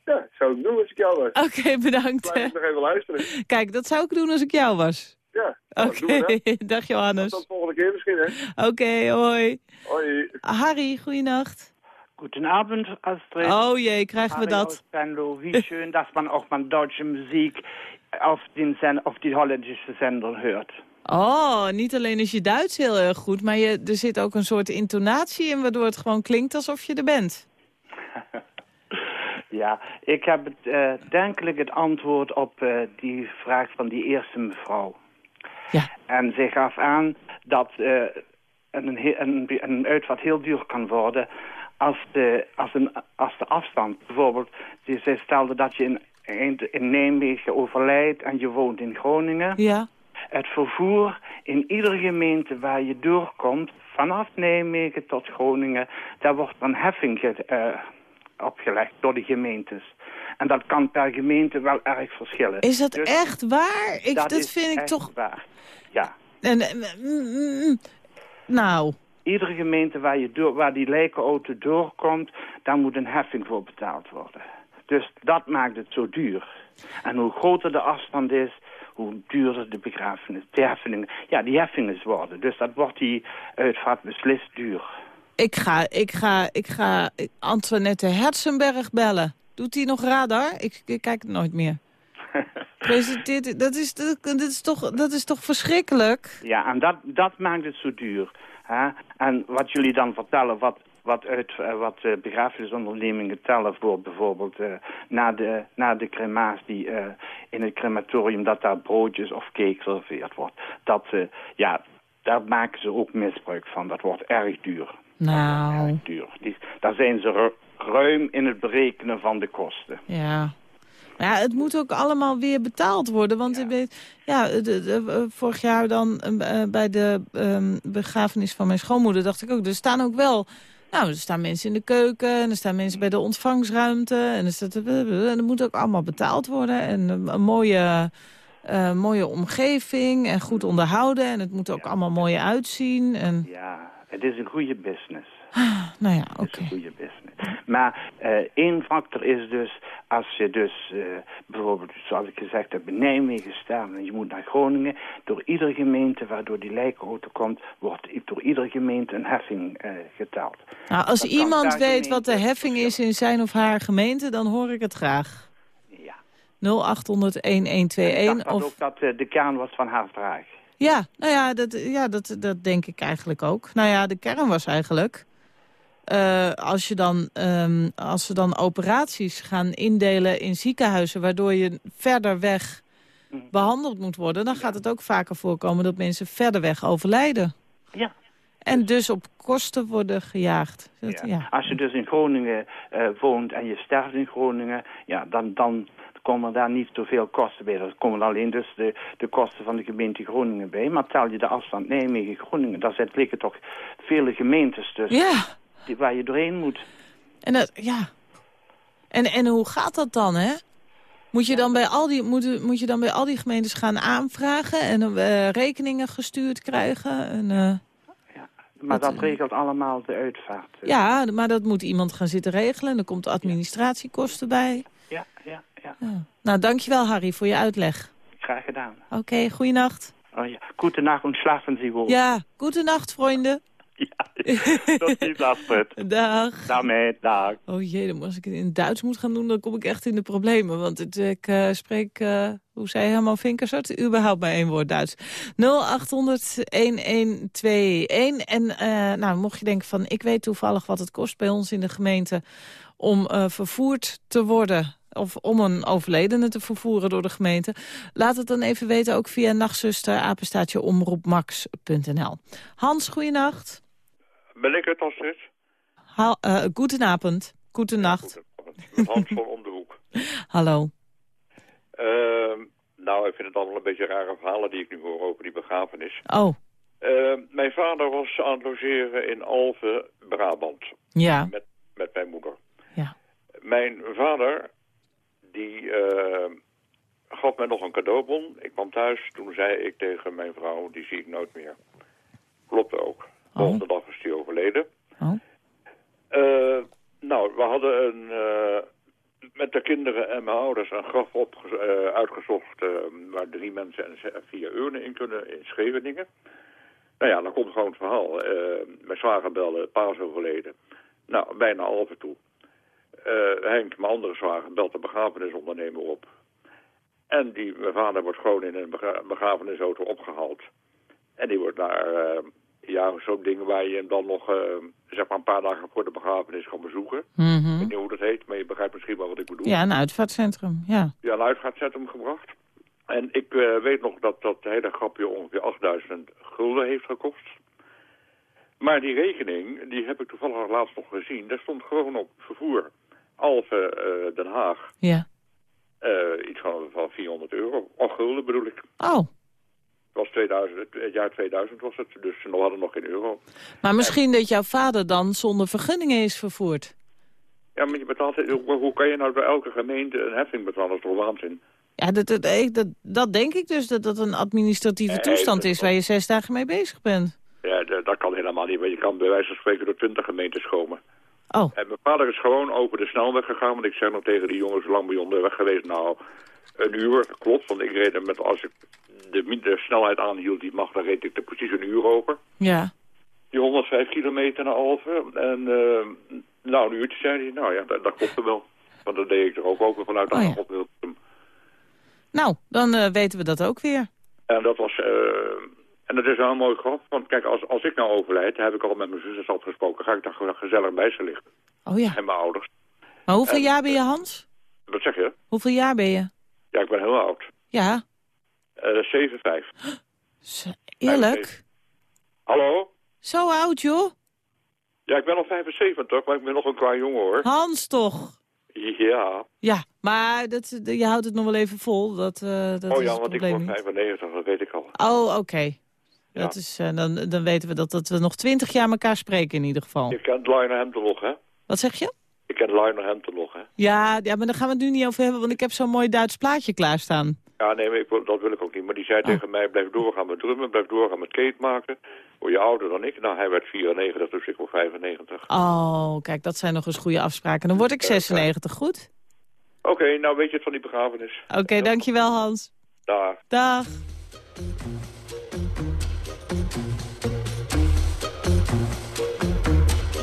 Ja, zou ik doen als ik jou was. Oké, bedankt. Blijf ik nog even luisteren. Kijk, dat zou ik doen als ik jou was. Ja, Oké, nou, dat. <laughs> dag Johannes. Tot volgende volgende keer misschien, hè? Oké, hoi. Hoi. Harry, goeienacht. Guten Abend, Astrid. Oh jee, krijgen we dat? Wie <laughs> schön, dass man auch mal deutsche Musik auf, den Sen auf die holländische Sender hört. Oh, niet alleen is je Duits heel erg goed, maar je, er zit ook een soort intonatie in... waardoor het gewoon klinkt alsof je er bent. <laughs> Ja, ik heb het, eh, denkelijk het antwoord op eh, die vraag van die eerste mevrouw. Ja. En ze gaf aan dat eh, een, een, een uitvaart heel duur kan worden als de, als een, als de afstand, bijvoorbeeld, zij stelde dat je in, in, in Nijmegen overlijdt en je woont in Groningen. Ja. Het vervoer in iedere gemeente waar je doorkomt, vanaf Nijmegen tot Groningen, daar wordt een heffing ge- eh, opgelegd door de gemeentes. En dat kan per gemeente wel erg verschillen. Is dat Dus echt waar? Ik, dat vind ik toch... waar. Ja. En, eh, mm, mm, nou, Iedere gemeente waar, je door, waar die lijkenauto doorkomt, daar moet een heffing voor betaald worden. Dus dat maakt het zo duur. En hoe groter de afstand is, hoe duurder de begrafenis, de heffingen, ja, die heffingen worden. Dus dat wordt die uitvaart beslist duur. ik ga, ik ga, ik ga Antoinette Herzenberg bellen. Doet hij nog radar? Ik, ik kijk het nooit meer. <laughs> Presenteert, dat is, dat, dat is toch, dat is toch verschrikkelijk? Ja, en dat, dat maakt het zo duur. Hè? En wat jullie dan vertellen, wat, wat, uit, eh, wat eh, begrafenisondernemingen tellen voor bijvoorbeeld eh, na, de, na de crematie in het crematorium, dat daar broodjes of cake geserveerd wordt. Dat, ja, daar maken ze ook misbruik van. Dat wordt erg duur. Nou, duur. Die, daar zijn ze ru- ruim in het berekenen van de kosten. ja. Ja, het moet ook allemaal weer betaald worden. Want ik weet, ja, de, de- eh, vorig jaar dan eh, bij de ehm, begrafenis van mijn schoonmoeder dacht ik ook, er staan ook wel... Nou, er staan mensen in de keuken en er staan mensen bij de ontvangstruimte. En er, staat, en dat moet ook allemaal betaald worden. En een, een mooie, eh, mooie omgeving en goed onderhouden. En het moet ook allemaal mooi uitzien. En, Ja, het is een goede business. <sighs> nou ja, een goede business. Maar eh, één factor is dus, als je dus eh, bijvoorbeeld, zoals ik gezegd heb, in Nijmegen staat en je moet naar Groningen, door iedere gemeente waardoor die lijkenauto komt, wordt door iedere gemeente een heffing eh getaald. nou, als Dat iemand weet wat de heffing is in zijn of haar gemeente, dan hoor ik het graag. Ja. 0800 En ik 1121 dacht of ook dat de kern was van haar vraag. Ja, nou ja, dat, ja dat, dat denk ik eigenlijk ook. Nou ja, de kern was eigenlijk... eh, als, je dan, ehm, als ze dan operaties gaan indelen in ziekenhuizen... waardoor je verder weg behandeld moet worden... dan gaat het ook vaker voorkomen dat mensen verder weg overlijden. Ja. En dus op kosten worden gejaagd. Dat, ja. Als je dus in Groningen eh, woont en je sterft in Groningen, ja, dan, dan komen daar niet zoveel kosten bij. Er komen alleen dus de, de kosten van de gemeente Groningen bij. Maar tel je de afstand Nijmegen-Groningen, daar liggen toch vele gemeentes tussen Ja. Die, waar je doorheen moet. En, dat, ja. en, en hoe gaat dat dan, hè? Moet je, dan bij al die, moet, moet je dan bij al die gemeentes gaan aanvragen... en eh, rekeningen gestuurd krijgen? En, eh, Maar Wat, dat regelt allemaal de uitvaart. ja, maar dat moet iemand gaan zitten regelen. En er komt administratiekosten bij. Ja, ja, ja. Nou, dankjewel Harry voor je uitleg. Graag gedaan. Oké, goeienacht. Oh, ja. Goedenacht Sie wohl. Ja, goedenacht, vrienden. Tot ziens, Astrid. Dag. Daarmee, dag. Oh jee, dan als ik het in Duits moet gaan doen, dan kom ik echt in de problemen. Want het, ik eh, spreek, eh, hoe zei Herman Vinkersart, überhaupt maar één woord Duits. 0800-1121. En eh, nou, mocht je denken van, ik weet toevallig wat het kost bij ons in de gemeente... om vervoerd te worden of om een overledene te vervoeren door de gemeente. Laat het dan even weten, ook via nachtzuster, apenstaatje omroepmax.nl. Hans, goeienacht. Ben ik het als dit? Ha uh, goedenavond. Goedenacht. Met Hans van Om de Hoek. Hallo. Ehm, nou, ik vind het allemaal een beetje rare verhalen die ik nu hoor over die begrafenis. Oh, Ehm, mijn vader was aan het logeren in Alphen, Brabant. ja. Met, met mijn moeder. Ja. Mijn vader, die eh, gaf mij nog een cadeaubon. Ik kwam thuis, toen zei ik tegen mijn vrouw, die zie ik nooit meer. Klopt ook. De volgende dag is die overleden. Oh. Eh, nou, we hadden een, eh, met de kinderen en mijn ouders een graf op, uitgezocht... eh, waar drie mensen en vier urnen in kunnen in Scheveningen. Nou ja, dan komt gewoon het verhaal. Eh, mijn zwager belde, pa is overleden. Nou, bijna half toe. Eh, Henk, mijn andere zwager, belt de begrafenisondernemer op. En die, mijn vader wordt gewoon in een begrafenisauto opgehaald. En die wordt naar, eh, ja, zo'n ding waar je hem dan nog, eh, zeg maar een paar dagen voor de begrafenis kan bezoeken. Ik weet niet hoe dat heet, maar je begrijpt misschien wel wat ik bedoel. Ja, een uitvaartcentrum, ja. Ja, een uitgaatcentrum gebracht. En ik eh, weet nog dat dat hele grapje ongeveer 8000 gulden heeft gekost. Maar die rekening, die heb ik toevallig laatst nog gezien. Daar stond gewoon op vervoer. Alphen eh, Den Haag. Ja. Iets van, van 400 euro. Of gulden bedoel ik. Oh, was 2000, het- jaar 2000 was het, dus we hadden nog geen euro. maar misschien dat jouw vader dan zonder vergunningen is vervoerd. Ja, maar je betaalt, hoe, hoe kan je nou door elke gemeente een heffing betalen? Dat is toch waanzin? Ja, dat, dat, ik- dat, dat denk ik dus, dat dat een administratieve Nee, toestand is waar je zes dagen mee bezig bent. Ja, dat, kan helemaal niet. Want je kan bij wijze van spreken door 20 gemeentes komen. Oh. En mijn vader is gewoon over de snelweg gegaan. Want ik zeg nog tegen die jongens, lang je onderweg geweest? Nou, een uur. Klopt, want ik reed er met, als ik de, de snelheid aanhield die mag, dan reed ik er precies een uur over. Ja. Die 105 kilometer naar Alphen. En eh, nou, een uurtje zei hij, nou ja, dat, dat klopte wel. Want dat deed ik er ook over vanuit Oh ja. de Hilversum. Nou, dan eh, weten we dat ook weer. En dat was... eh, en dat is wel een mooi grap. Want kijk, als, als ik nou overlijd, heb ik al met mijn zusjes afgesproken, ga ik daar gezellig bij ze liggen. Oh ja. En mijn ouders. Maar hoeveel En- jaar ben je, Hans? Wat zeg je? Hoeveel jaar ben je? Ja, ik ben heel oud. Ja. Eh 7, 5. Z- Eerlijk? Hallo? Zo oud, joh? Ja, ik ben al 75, maar ik ben nog een klein jongen hoor. Hans toch? Ja. Ja, maar dat, je houdt het nog wel even vol. Dat, eh, dat oh ja, want ik word niet. 95, dat weet ik al. Oh, oké. Dat is, eh, dan, dan weten we dat, dat we nog twintig jaar elkaar spreken in ieder geval. Je kent Lionel Hampton nog, hè? Wat zeg je? Je kent Lionel Hampton nog, hè? Ja, ja, maar daar gaan we het nu niet over hebben, want ik heb zo'n mooi Duits plaatje klaarstaan. Ja, nee, maar ik, wil- dat wil ik ook niet. Maar die zei Oh. tegen mij, blijf doorgaan met drummen, blijf doorgaan met kate maken. Word je ouder dan ik? Nou, hij werd 94, dus ik word 95. Oh, kijk, dat zijn nog eens goede afspraken. Dan word ik 96, goed? Oké, nou weet je het van die begrafenis. Oké, dankjewel Hans. Daar. Dag.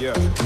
Yeah.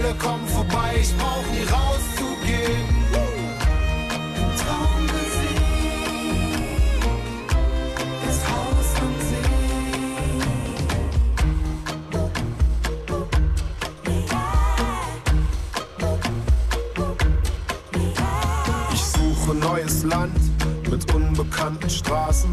Alle kommen vorbei, ich brauch nie rauszugehen. Traum das Haus am Ich suche neues Land mit unbekannten Straßen.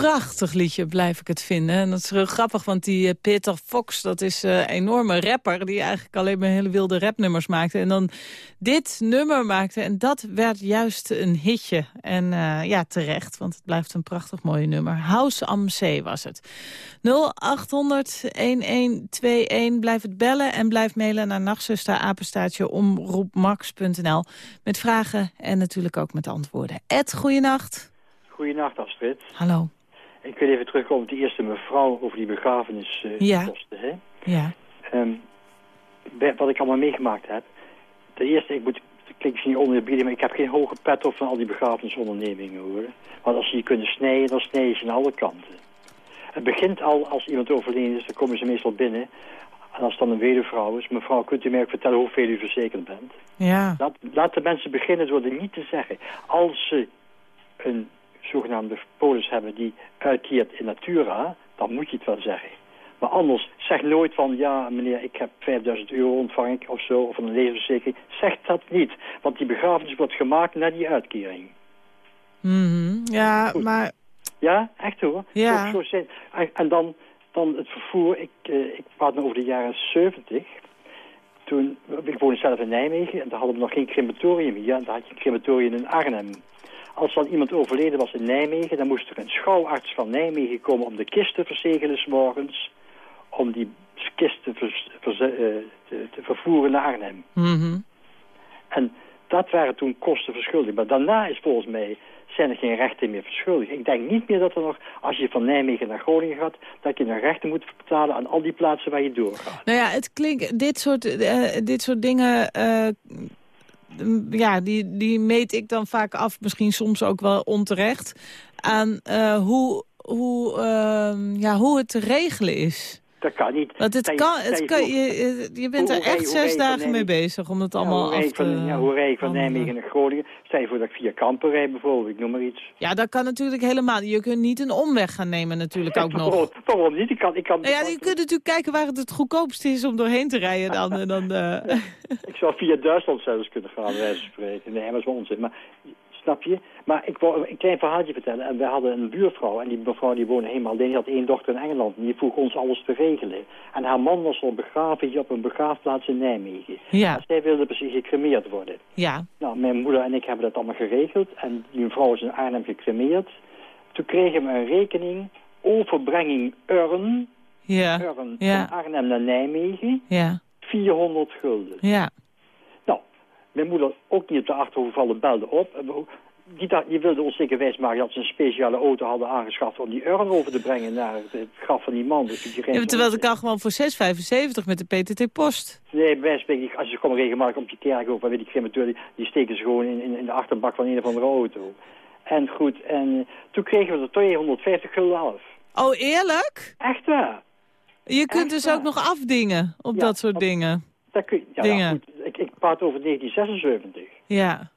Prachtig liedje blijf ik het vinden. En dat is heel grappig, want die eh, Peter Fox, dat is eh, een enorme rapper... die eigenlijk alleen maar hele wilde rapnummers maakte. En dan dit nummer maakte. En dat werd juist een hitje. En eh, ja, terecht, want het blijft een prachtig mooi nummer. House am Zee was het. 0800-1121, blijf het bellen en blijf mailen naar nachtzuster, apenstaatje, omroepmax.nl. Met vragen en natuurlijk ook met antwoorden. Ed, goeienacht. Goedenacht, Astrid. Hallo. Ik wil even terugkomen op die eerste mevrouw over die begrafeniskosten. Ja. hè? Ja. Ehm, wat ik allemaal meegemaakt heb. Ten eerste, ik moet, het klinkt misschien oneerbiedig, maar ik heb geen hoge pet op van al die begrafenisondernemingen hoor. Want als ze je kunnen snijden, dan snijden ze aan alle kanten. Het begint al als iemand overleden is, dan komen ze meestal binnen. En als het dan een weduwvrouw is, mevrouw, kunt u mij ook vertellen hoeveel u verzekerd bent? Ja. Laat, laat de mensen beginnen door er niet te zeggen. Als ze een zogenaamde polis hebben die uitkeert in natura, dan moet je het wel zeggen. Maar anders, zeg nooit van, ja meneer, ik heb 5000 euro ontvang ik of zo, of een levensverzekering. Zeg dat niet, want die begrafenis wordt gemaakt na die uitkering. Mhm. Ja, maar... Ja, echt hoor. Ja. Zo. En, en dan, dan het vervoer, ik, eh, ik praat nu over de jaren 70. Toen, ik woonde zelf in Nijmegen en daar hadden we nog geen crematorium. En daar had je een crematorium in Arnhem. Als dan iemand overleden was in Nijmegen, dan moest er een schouwarts van Nijmegen komen om de kist te verzegelen 's morgens. Om die kist te, eh, te, te vervoeren naar Arnhem. Mhm. En dat waren toen kosten verschuldigd. Maar daarna is volgens mij zijn er geen rechten meer verschuldigd. Ik denk niet meer dat er nog, als je van Nijmegen naar Groningen gaat, dat je nog rechten moet betalen aan al die plaatsen waar je doorgaat. Nou ja, het klinkt, dit soort, eh, dit soort dingen, eh, ja, die, die meet ik dan vaak af, misschien soms ook wel onterecht, aan eh, hoe, hoe, ehm, ja, hoe het te regelen is. Dat kan niet. Want het kan, het je kan, voor- je, je bent er rij- echt rij zes dagen mee bezig om het allemaal rij af te... ja, hoe rij ik van Nijmegen naar Groningen? Stel je voor dat ik via Kampen rijd bijvoorbeeld, ik noem maar iets. Ja, dat kan natuurlijk helemaal. Je kunt niet een omweg gaan nemen natuurlijk ook nog. Waarom, niet? Ik kan, ik kan, Nou ja, je kunt natuurlijk kijken waar het het goedkoopste is om doorheen te rijden dan. en dan eh, <laughs> Ik zou via Duitsland zelfs kunnen gaan, wijze van spreken. Nee, dat is onzin. Maar, snap je? Maar ik wou een klein verhaaltje vertellen. En we hadden een buurvrouw. En die mevrouw die woonde helemaal alleen. Die had één dochter in Engeland. En die vroeg ons alles te regelen. En haar man was al begraven hier op een begraafplaats in Nijmegen. Ja. En zij wilde precies gecremeerd worden. ja. Nou, mijn moeder en ik hebben dat allemaal geregeld. En die mevrouw is in Arnhem gecremeerd. Toen kregen we een rekening. Overbrenging urn. Ja. Urn Ja. van Arnhem naar Nijmegen. Ja. 400 gulden. Ja. Mijn moeder ook niet op de achterhoofd vallen, belde op. Die, die wilde ons zeker wijsmaken dat ze een speciale auto hadden aangeschaft om die urn over te brengen naar het, graf van die man. Dus die Ja, terwijl het kan gewoon voor 6,75 met de PTT Post. Nee, van spreken, als je komt regelmatig op je kerkhof, waar weet die crematorium, die, die steken ze gewoon in, in, in de achterbak van een of andere auto. En goed, en eh, toen kregen we er 250 gulden af. Oh, eerlijk? Echt waar? Je kunt Echt dus waar. ook nog afdingen op Ja, dat soort op- dingen. Dat kun je, ja, Dingen. ja, goed, ik, ik praat over 1976. Ja.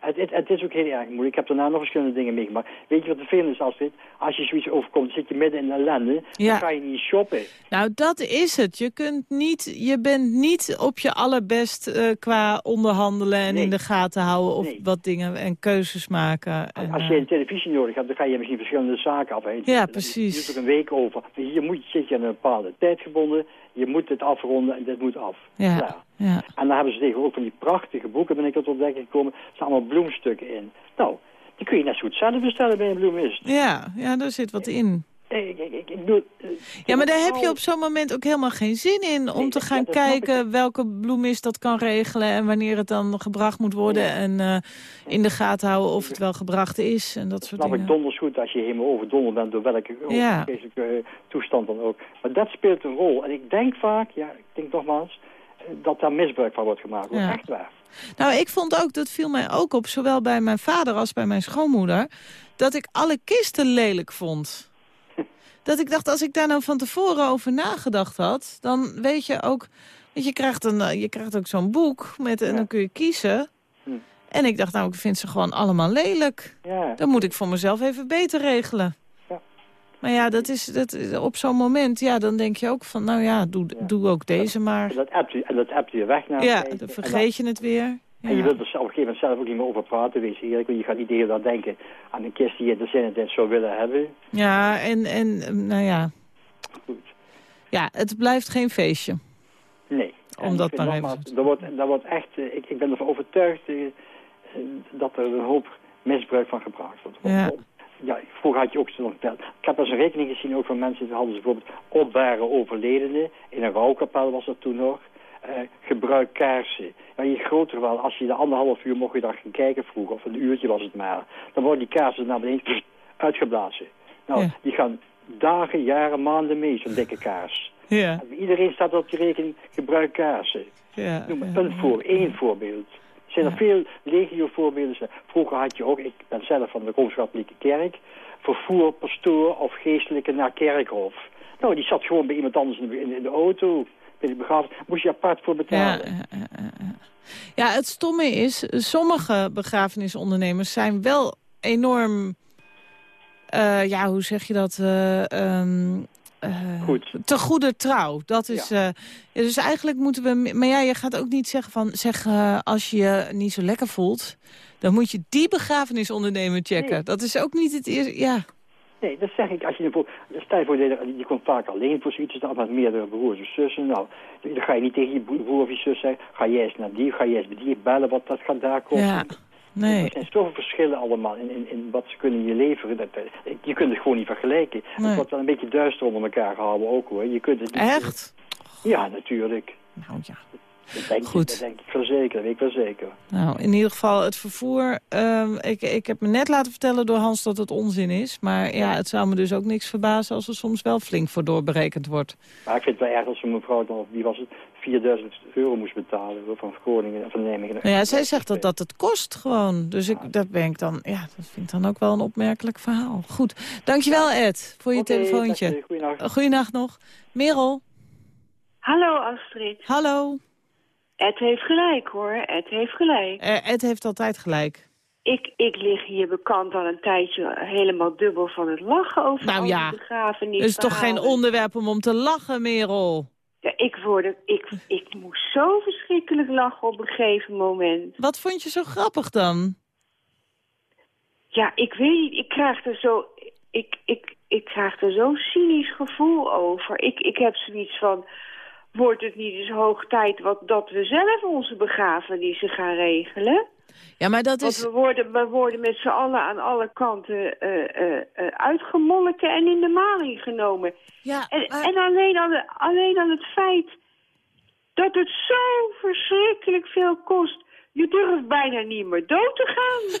Het, het, het is ook heel erg moeilijk. Ik heb daarna nog verschillende dingen meegemaakt. Weet je wat de vervelend is, Astrid? Als je zoiets overkomt, zit je midden in de ellende. Ja. Dan ga je niet shoppen. Nou, dat is het. Je, kunt niet, je bent niet op je allerbest eh, qua onderhandelen en Nee. in de gaten houden of Nee. wat dingen en keuzes maken. En, Als eh, je een televisie nodig hebt, dan ga je misschien verschillende zaken af. Ja, Je- precies. Je doet er een week over. Hier moet, zit je aan een bepaalde tijd gebonden. Je moet het afronden en dit moet af. ja, ja. En dan hebben ze tegen ook van die prachtige boeken, ben ik tot ontdekking gekomen. Er staan allemaal bloemstukken in. Nou, die kun je net zo goed zelf bestellen bij een bloemist. Ja, ja, daar zit wat in. Ik, ik, ik, ik bedoel, eh, Ja, maar daar heb je op zo'n moment ook helemaal geen zin in... om te gaan dat ik. kijken welke bloemist dat kan regelen... en wanneer het dan gebracht moet worden... en eh, in de gaten houden of het wel gebracht is en dat soort snap ik dingen. donders goed als je helemaal overdonderd bent door welke Ja. eh, toestand dan ook. Maar dat speelt een rol. En ik denk vaak, ja, ik denk nogmaals, eh, dat daar misbruik van wordt gemaakt. Dat echt waar. Nou, ik vond ook, dat viel mij ook op... zowel bij mijn vader als bij mijn schoonmoeder... dat ik alle kisten lelijk vond. Dat ik dacht, als ik daar nou van tevoren over nagedacht had... dan weet je ook... Want je krijgt, een, eh, je krijgt ook zo'n boek met, en dan kun je kiezen. Hm. En ik dacht, nou, ik vind ze gewoon allemaal lelijk. Ja. Dan moet ik voor mezelf even beter regelen. Ja. Maar ja, dat is, dat, is- op zo'n moment, ja, dan denk je ook van... nou ja, doe, doe ook deze maar. En dat appt je, dat je weg naar Ja, dan vergeet je het weer. En, je wilt er op een gegeven moment zelf ook niet meer over praten, wees eerlijk. Want je gaat niet de hele dag denken aan een kist die je in de zin zou willen hebben. Ja, en, en eh, nou ja. Ja, het blijft geen feestje. Nee. Om En dat ik vind maar even... Er wordt, er wordt echt, eh, ik, ik ben ervan overtuigd eh, dat er een hoop misbruik van gebruikt wordt. Ja. Ja, vroeger had je ook zo'n... Ik heb eens een rekening gezien ook van mensen, die hadden ze bijvoorbeeld opbare overledenen. In een rouwkapel was dat toen nog. Eh, gebruik kaarsen. Ja, je groter wel, als je de anderhalf uur mocht je daar gaan kijken vroeger, of een uurtje was het maar. Dan worden die kaarsen naar beneden uitgeblazen. Nou, Ja. die gaan dagen, jaren, maanden mee, zo'n dikke kaars. Ja, En Iedereen staat op je rekening, gebruik kaarsen. ja. Noem maar een voor, één voorbeeld. Er zijn er veel legio voorbeelden. Vroeger had je ook, ik ben zelf van de Rooms-Katholieke Kerk, vervoer pastoor of geestelijke naar kerkhof. Nou, die zat gewoon bij iemand anders in de, in- in de auto. Bij begrafenis moest je apart voor Ja, betalen. ja, ja, ja, ja. ja, het stomme is, sommige begrafenisondernemers zijn wel enorm... eh, ja, hoe zeg je dat? eh, ehm, eh, Goed. Te goede trouw. Dat is, eh, dus eigenlijk moeten we... Maar ja, je gaat ook niet zeggen van... Zeg, als je je niet zo lekker voelt... dan moet je die begrafenisondernemer checken. Nee. Dat is ook niet het eerste... Ja, Nee, dat zeg ik. Als je voor, je, je komt vaak alleen voor zoiets, dan met meerdere broers of zussen. Nou, dan ga je niet tegen je broer of je zus zeggen, ga jij eens naar die, ga jij eens bij die bellen, wat dat gaat daar kosten. ja. Nee. Er zijn zoveel verschillen allemaal in, in, in wat ze kunnen je leveren. Dat, eh, je kunt het gewoon niet vergelijken. Nee. Het wordt wel een beetje duister onder elkaar gehouden ook hoor. Je kunt het niet, Echt? Ja, natuurlijk. Nou ja. Dat denk, Goed. Ik, dat denk ik wel zeker, dat weet ik wel zeker. Nou, in ieder geval het vervoer. ehm, ik, ik heb me net laten vertellen door Hans dat het onzin is. Maar ja, het zou me dus ook niks verbazen als er soms wel flink voor doorberekend wordt. Maar ik vind het wel erg als een mevrouw dan, wie was het, 4000 euro moest betalen van Groningen, van Nijmegen. Nou ja, zij zegt dat dat het kost gewoon. Dus ik, dat ben ik dan, ja, dat vind ik dan ook wel een opmerkelijk verhaal. Goed, dankjewel Ed voor je telefoontje. dank je. Goeienacht. Uh, Goeienacht nog. Merel, Hallo Astrid. hallo. Ed heeft gelijk hoor, Ed heeft gelijk. Eh, Ed heeft altijd gelijk. Ik, ik lig hier bekend al een tijdje helemaal dubbel van het lachen over Nou ja, begrafenis. Is toch geen onderwerp om om te lachen, Merel? Ja, ik, word, ik, ik moest zo verschrikkelijk lachen op een gegeven moment. Wat vond je zo grappig dan? Ja, ik weet niet, ik krijg er zo... Ik, ik, ik krijg er zo'n cynisch gevoel over. Ik, ik heb zoiets van... Wordt het niet eens hoog tijd wat, dat we zelf onze begrafenissen gaan regelen? Ja, maar dat Want is... we worden, we worden met z'n allen aan alle kanten eh, eh, eh, uitgemolken en in de maling genomen. Ja, en, en alleen, al, de- alleen al het feit dat het zo verschrikkelijk veel kost. Je durft bijna niet meer dood te gaan. <laughs>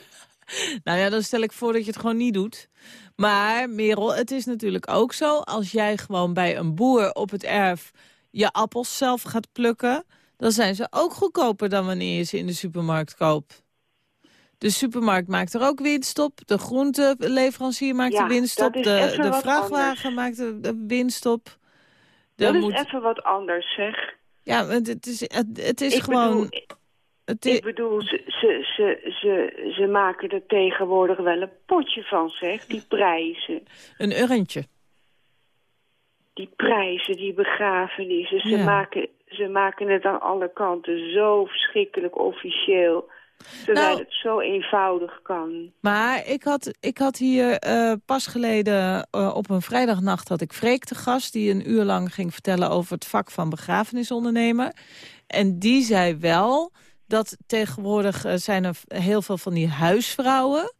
Nou ja, dan stel ik voor dat je het gewoon niet doet. Maar Merel, het is natuurlijk ook zo... als jij gewoon bij een boer op het erf je appels zelf gaat plukken... dan zijn ze ook goedkoper dan wanneer je ze in de supermarkt koopt. De supermarkt maakt er ook winst op. De groenteleverancier maakt Ja, er winst op. De, de vrachtwagen anders. maakt er winst op. Dat Er is moet- even wat anders, zeg. Ja, het, het is, het, is Ik gewoon... bedoel, het i- Ik bedoel, ze, ze, ze, ze, ze maken er tegenwoordig wel een potje van, zeg. Die <laughs> prijzen. Een urntje. Die prijzen, die begrafenissen. Ze, Ja. maken, ze maken het aan alle kanten zo verschrikkelijk officieel. Terwijl Nou- het zo eenvoudig kan. Maar ik had, ik had hier eh, pas geleden eh, op een vrijdagnacht had ik Freek te gast... die een uur lang ging vertellen over het vak van begrafenisondernemer. En die zei wel dat tegenwoordig eh, zijn er heel veel van die huisvrouwen...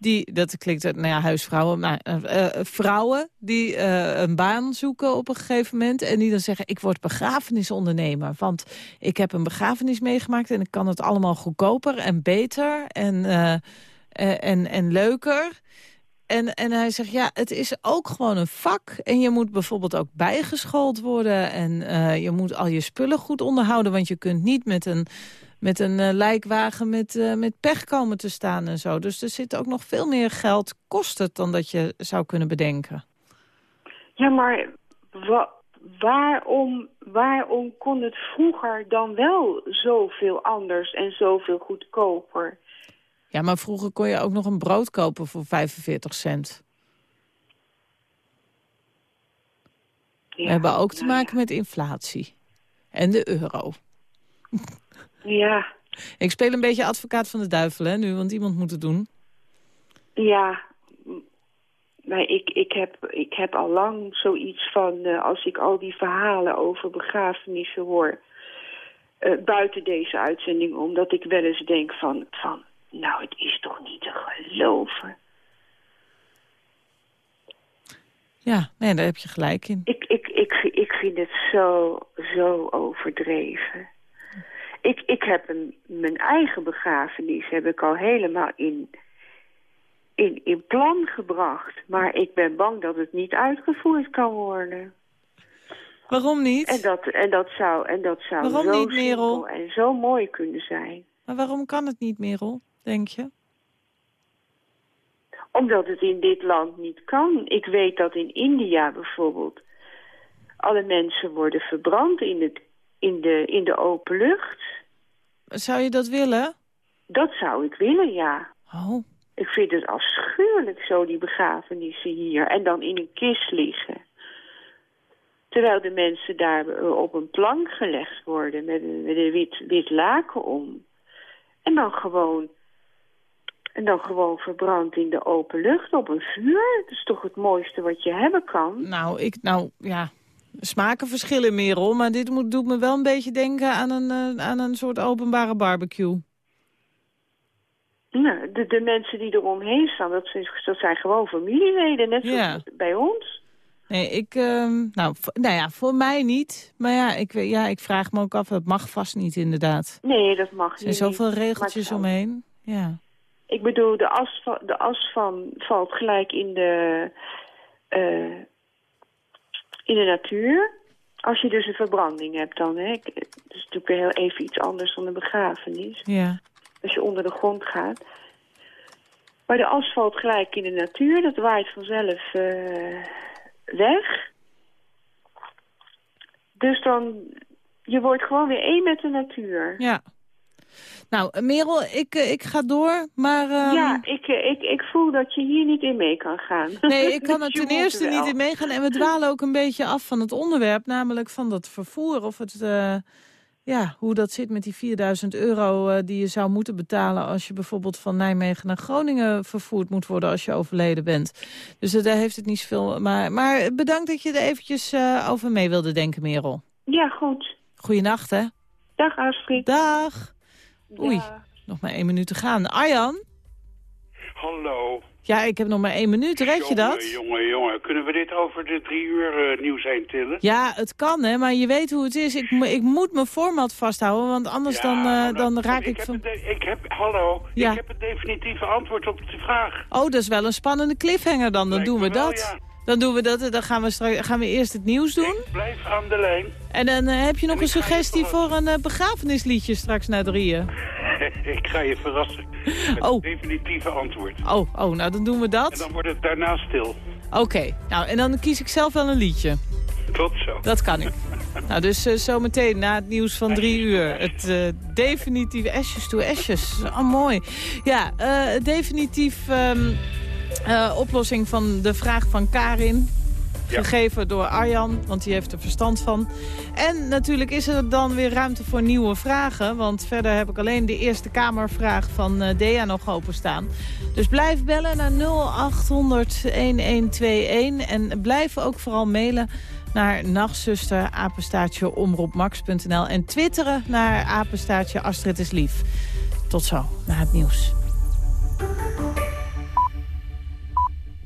die, dat klinkt, nou ja, huisvrouwen, maar eh, eh, vrouwen die eh, een baan zoeken op een gegeven moment. En die dan zeggen, ik word begrafenisondernemer. Want ik heb een begrafenis meegemaakt en ik kan het allemaal goedkoper en beter en, en, en leuker. En, en hij zegt, ja, het is ook gewoon een vak. En je moet bijvoorbeeld ook bijgeschoold worden. En je moet al je spullen goed onderhouden. Want je kunt niet met een, met een eh, lijkwagen met, eh, met pech komen te staan en zo. Dus er zit ook nog veel meer geld kost het dan dat je zou kunnen bedenken. Ja, maar wa- waarom, waarom kon het vroeger dan wel zoveel anders en zoveel goedkoper? Ja, maar vroeger kon je ook nog een brood kopen voor 45 cent. We hebben ook te maken met inflatie. En de euro. Ja, Ik speel een beetje advocaat van de duivel, hè, nu, want iemand moet het doen. ja. Maar ik, ik, heb, ik heb al lang zoiets van, eh, als ik al die verhalen over begrafenissen hoor... eh, buiten deze uitzending, omdat ik wel eens denk van, van... Nou, het is toch niet te geloven. Ja, nee, daar heb je gelijk in. Ik, ik, ik, ik vind het zo, zo overdreven. Ik, ik heb een, mijn eigen begrafenis heb ik al helemaal in, in, in plan gebracht. Maar ik ben bang dat het niet uitgevoerd kan worden. Waarom niet? En dat, en dat zou, en dat zou Waarom zo niet, Merel? en zo mooi kunnen zijn. Maar waarom kan het niet, Merel, denk je? Omdat het in dit land niet kan. Ik weet dat in India bijvoorbeeld alle mensen worden verbrand in, het, in, de, in de open lucht. Zou je dat willen? Dat zou ik willen, ja. Oh. Ik vind het afschuwelijk zo, die begrafenissen hier. En dan in een kist liggen. Terwijl de mensen daar eh, op een plank gelegd worden met een, met een wit, wit laken om. En dan gewoon... En dan gewoon verbrand in de open lucht op een vuur. Dat is toch het mooiste wat je hebben kan? Nou, ik, nou, ja, smaken verschillen, Merel. Maar dit moet, doet me wel een beetje denken aan een, eh, aan een soort openbare barbecue. Nou, de, de mensen die eromheen staan, dat zijn, dat zijn gewoon familieleden. Net zoals Ja. bij ons. Nee, ik, ehm, nou, nou ja, voor mij niet. Maar ja ik, ja, ik vraag me ook af, het mag vast niet inderdaad. Nee, dat mag Er zijn niet. zoveel regeltjes omheen. Ja. Ik bedoel, de as, de as van, valt gelijk in de, eh, in de natuur. Als je dus een verbranding hebt dan, hè. Het is natuurlijk weer heel even iets anders dan een begrafenis. Ja. Als je onder de grond gaat. Maar de as valt gelijk in de natuur. Dat waait vanzelf eh, weg. Dus dan, je wordt gewoon weer één met de natuur. Ja. Nou, Merel, ik, eh, ik ga door, maar... ehm, Ja, ik, eh, ik, ik voel dat je hier niet in mee kan gaan. <laughs> Nee, ik kan er ten eerste niet in meegaan. En we dwalen ook een beetje af van het onderwerp, namelijk van dat vervoer. Of het, eh, ja, hoe dat zit met die 4000 euro die je zou moeten betalen... als je bijvoorbeeld van Nijmegen naar Groningen vervoerd moet worden als je overleden bent. Dus daar heeft het niet zoveel... Maar, maar bedankt dat je er eventjes over mee wilde denken, Merel. Ja, goed. Goeienacht, hè? Dag, Astrid. Dag. Oei, nog maar één minuut te gaan. Arjan? Hallo. Ja, ik heb nog maar één minuut. Red je dat? Jongen, jongen, jongen. Kunnen we dit over de drie uur eh, nieuws heen tillen? Ja, het kan, hè, maar je weet hoe het is. Ik, ik moet mijn format vasthouden, want anders Ja, dan, eh, nou, dan dat- raak ik ik heb van... het de- ik heb, hallo, Ja. ik heb het definitieve antwoord op de vraag. Oh, dat is wel een spannende cliffhanger dan. Dan Lijkt doen we wel, dat. Dan doen we dat. Dan gaan we, straks, gaan we eerst het nieuws doen. Blijf aan de lijn. En dan eh, heb je nog een suggestie voor een eh, begrafenisliedje straks na drieën. <laughs> ik ga je verrassen. Met Oh. het definitieve antwoord. Oh, oh, nou dan doen we En dat. dan wordt het daarna stil. Oké, nou en dan kies ik zelf wel een liedje. Tot zo. Dat kan ik. <laughs> Nou, dus eh, zometeen na het nieuws van drie uur. Het definitieve Ashes to Ashes. Oh, mooi. Ja, eh, definitief ehm, eh, oplossing van de vraag van Karin. Gegeven door Arjan, want die heeft er verstand van. En natuurlijk is er dan weer ruimte voor nieuwe vragen. Want verder heb ik alleen de Eerste Kamervraag van eh, Dea nog openstaan. Dus blijf bellen naar 0800 1121. En blijf ook vooral mailen naar nachtzuster, apenstaartje, omroepmax.nl. En twitteren naar apenstaartje Astrid is lief. Tot zo, na het nieuws.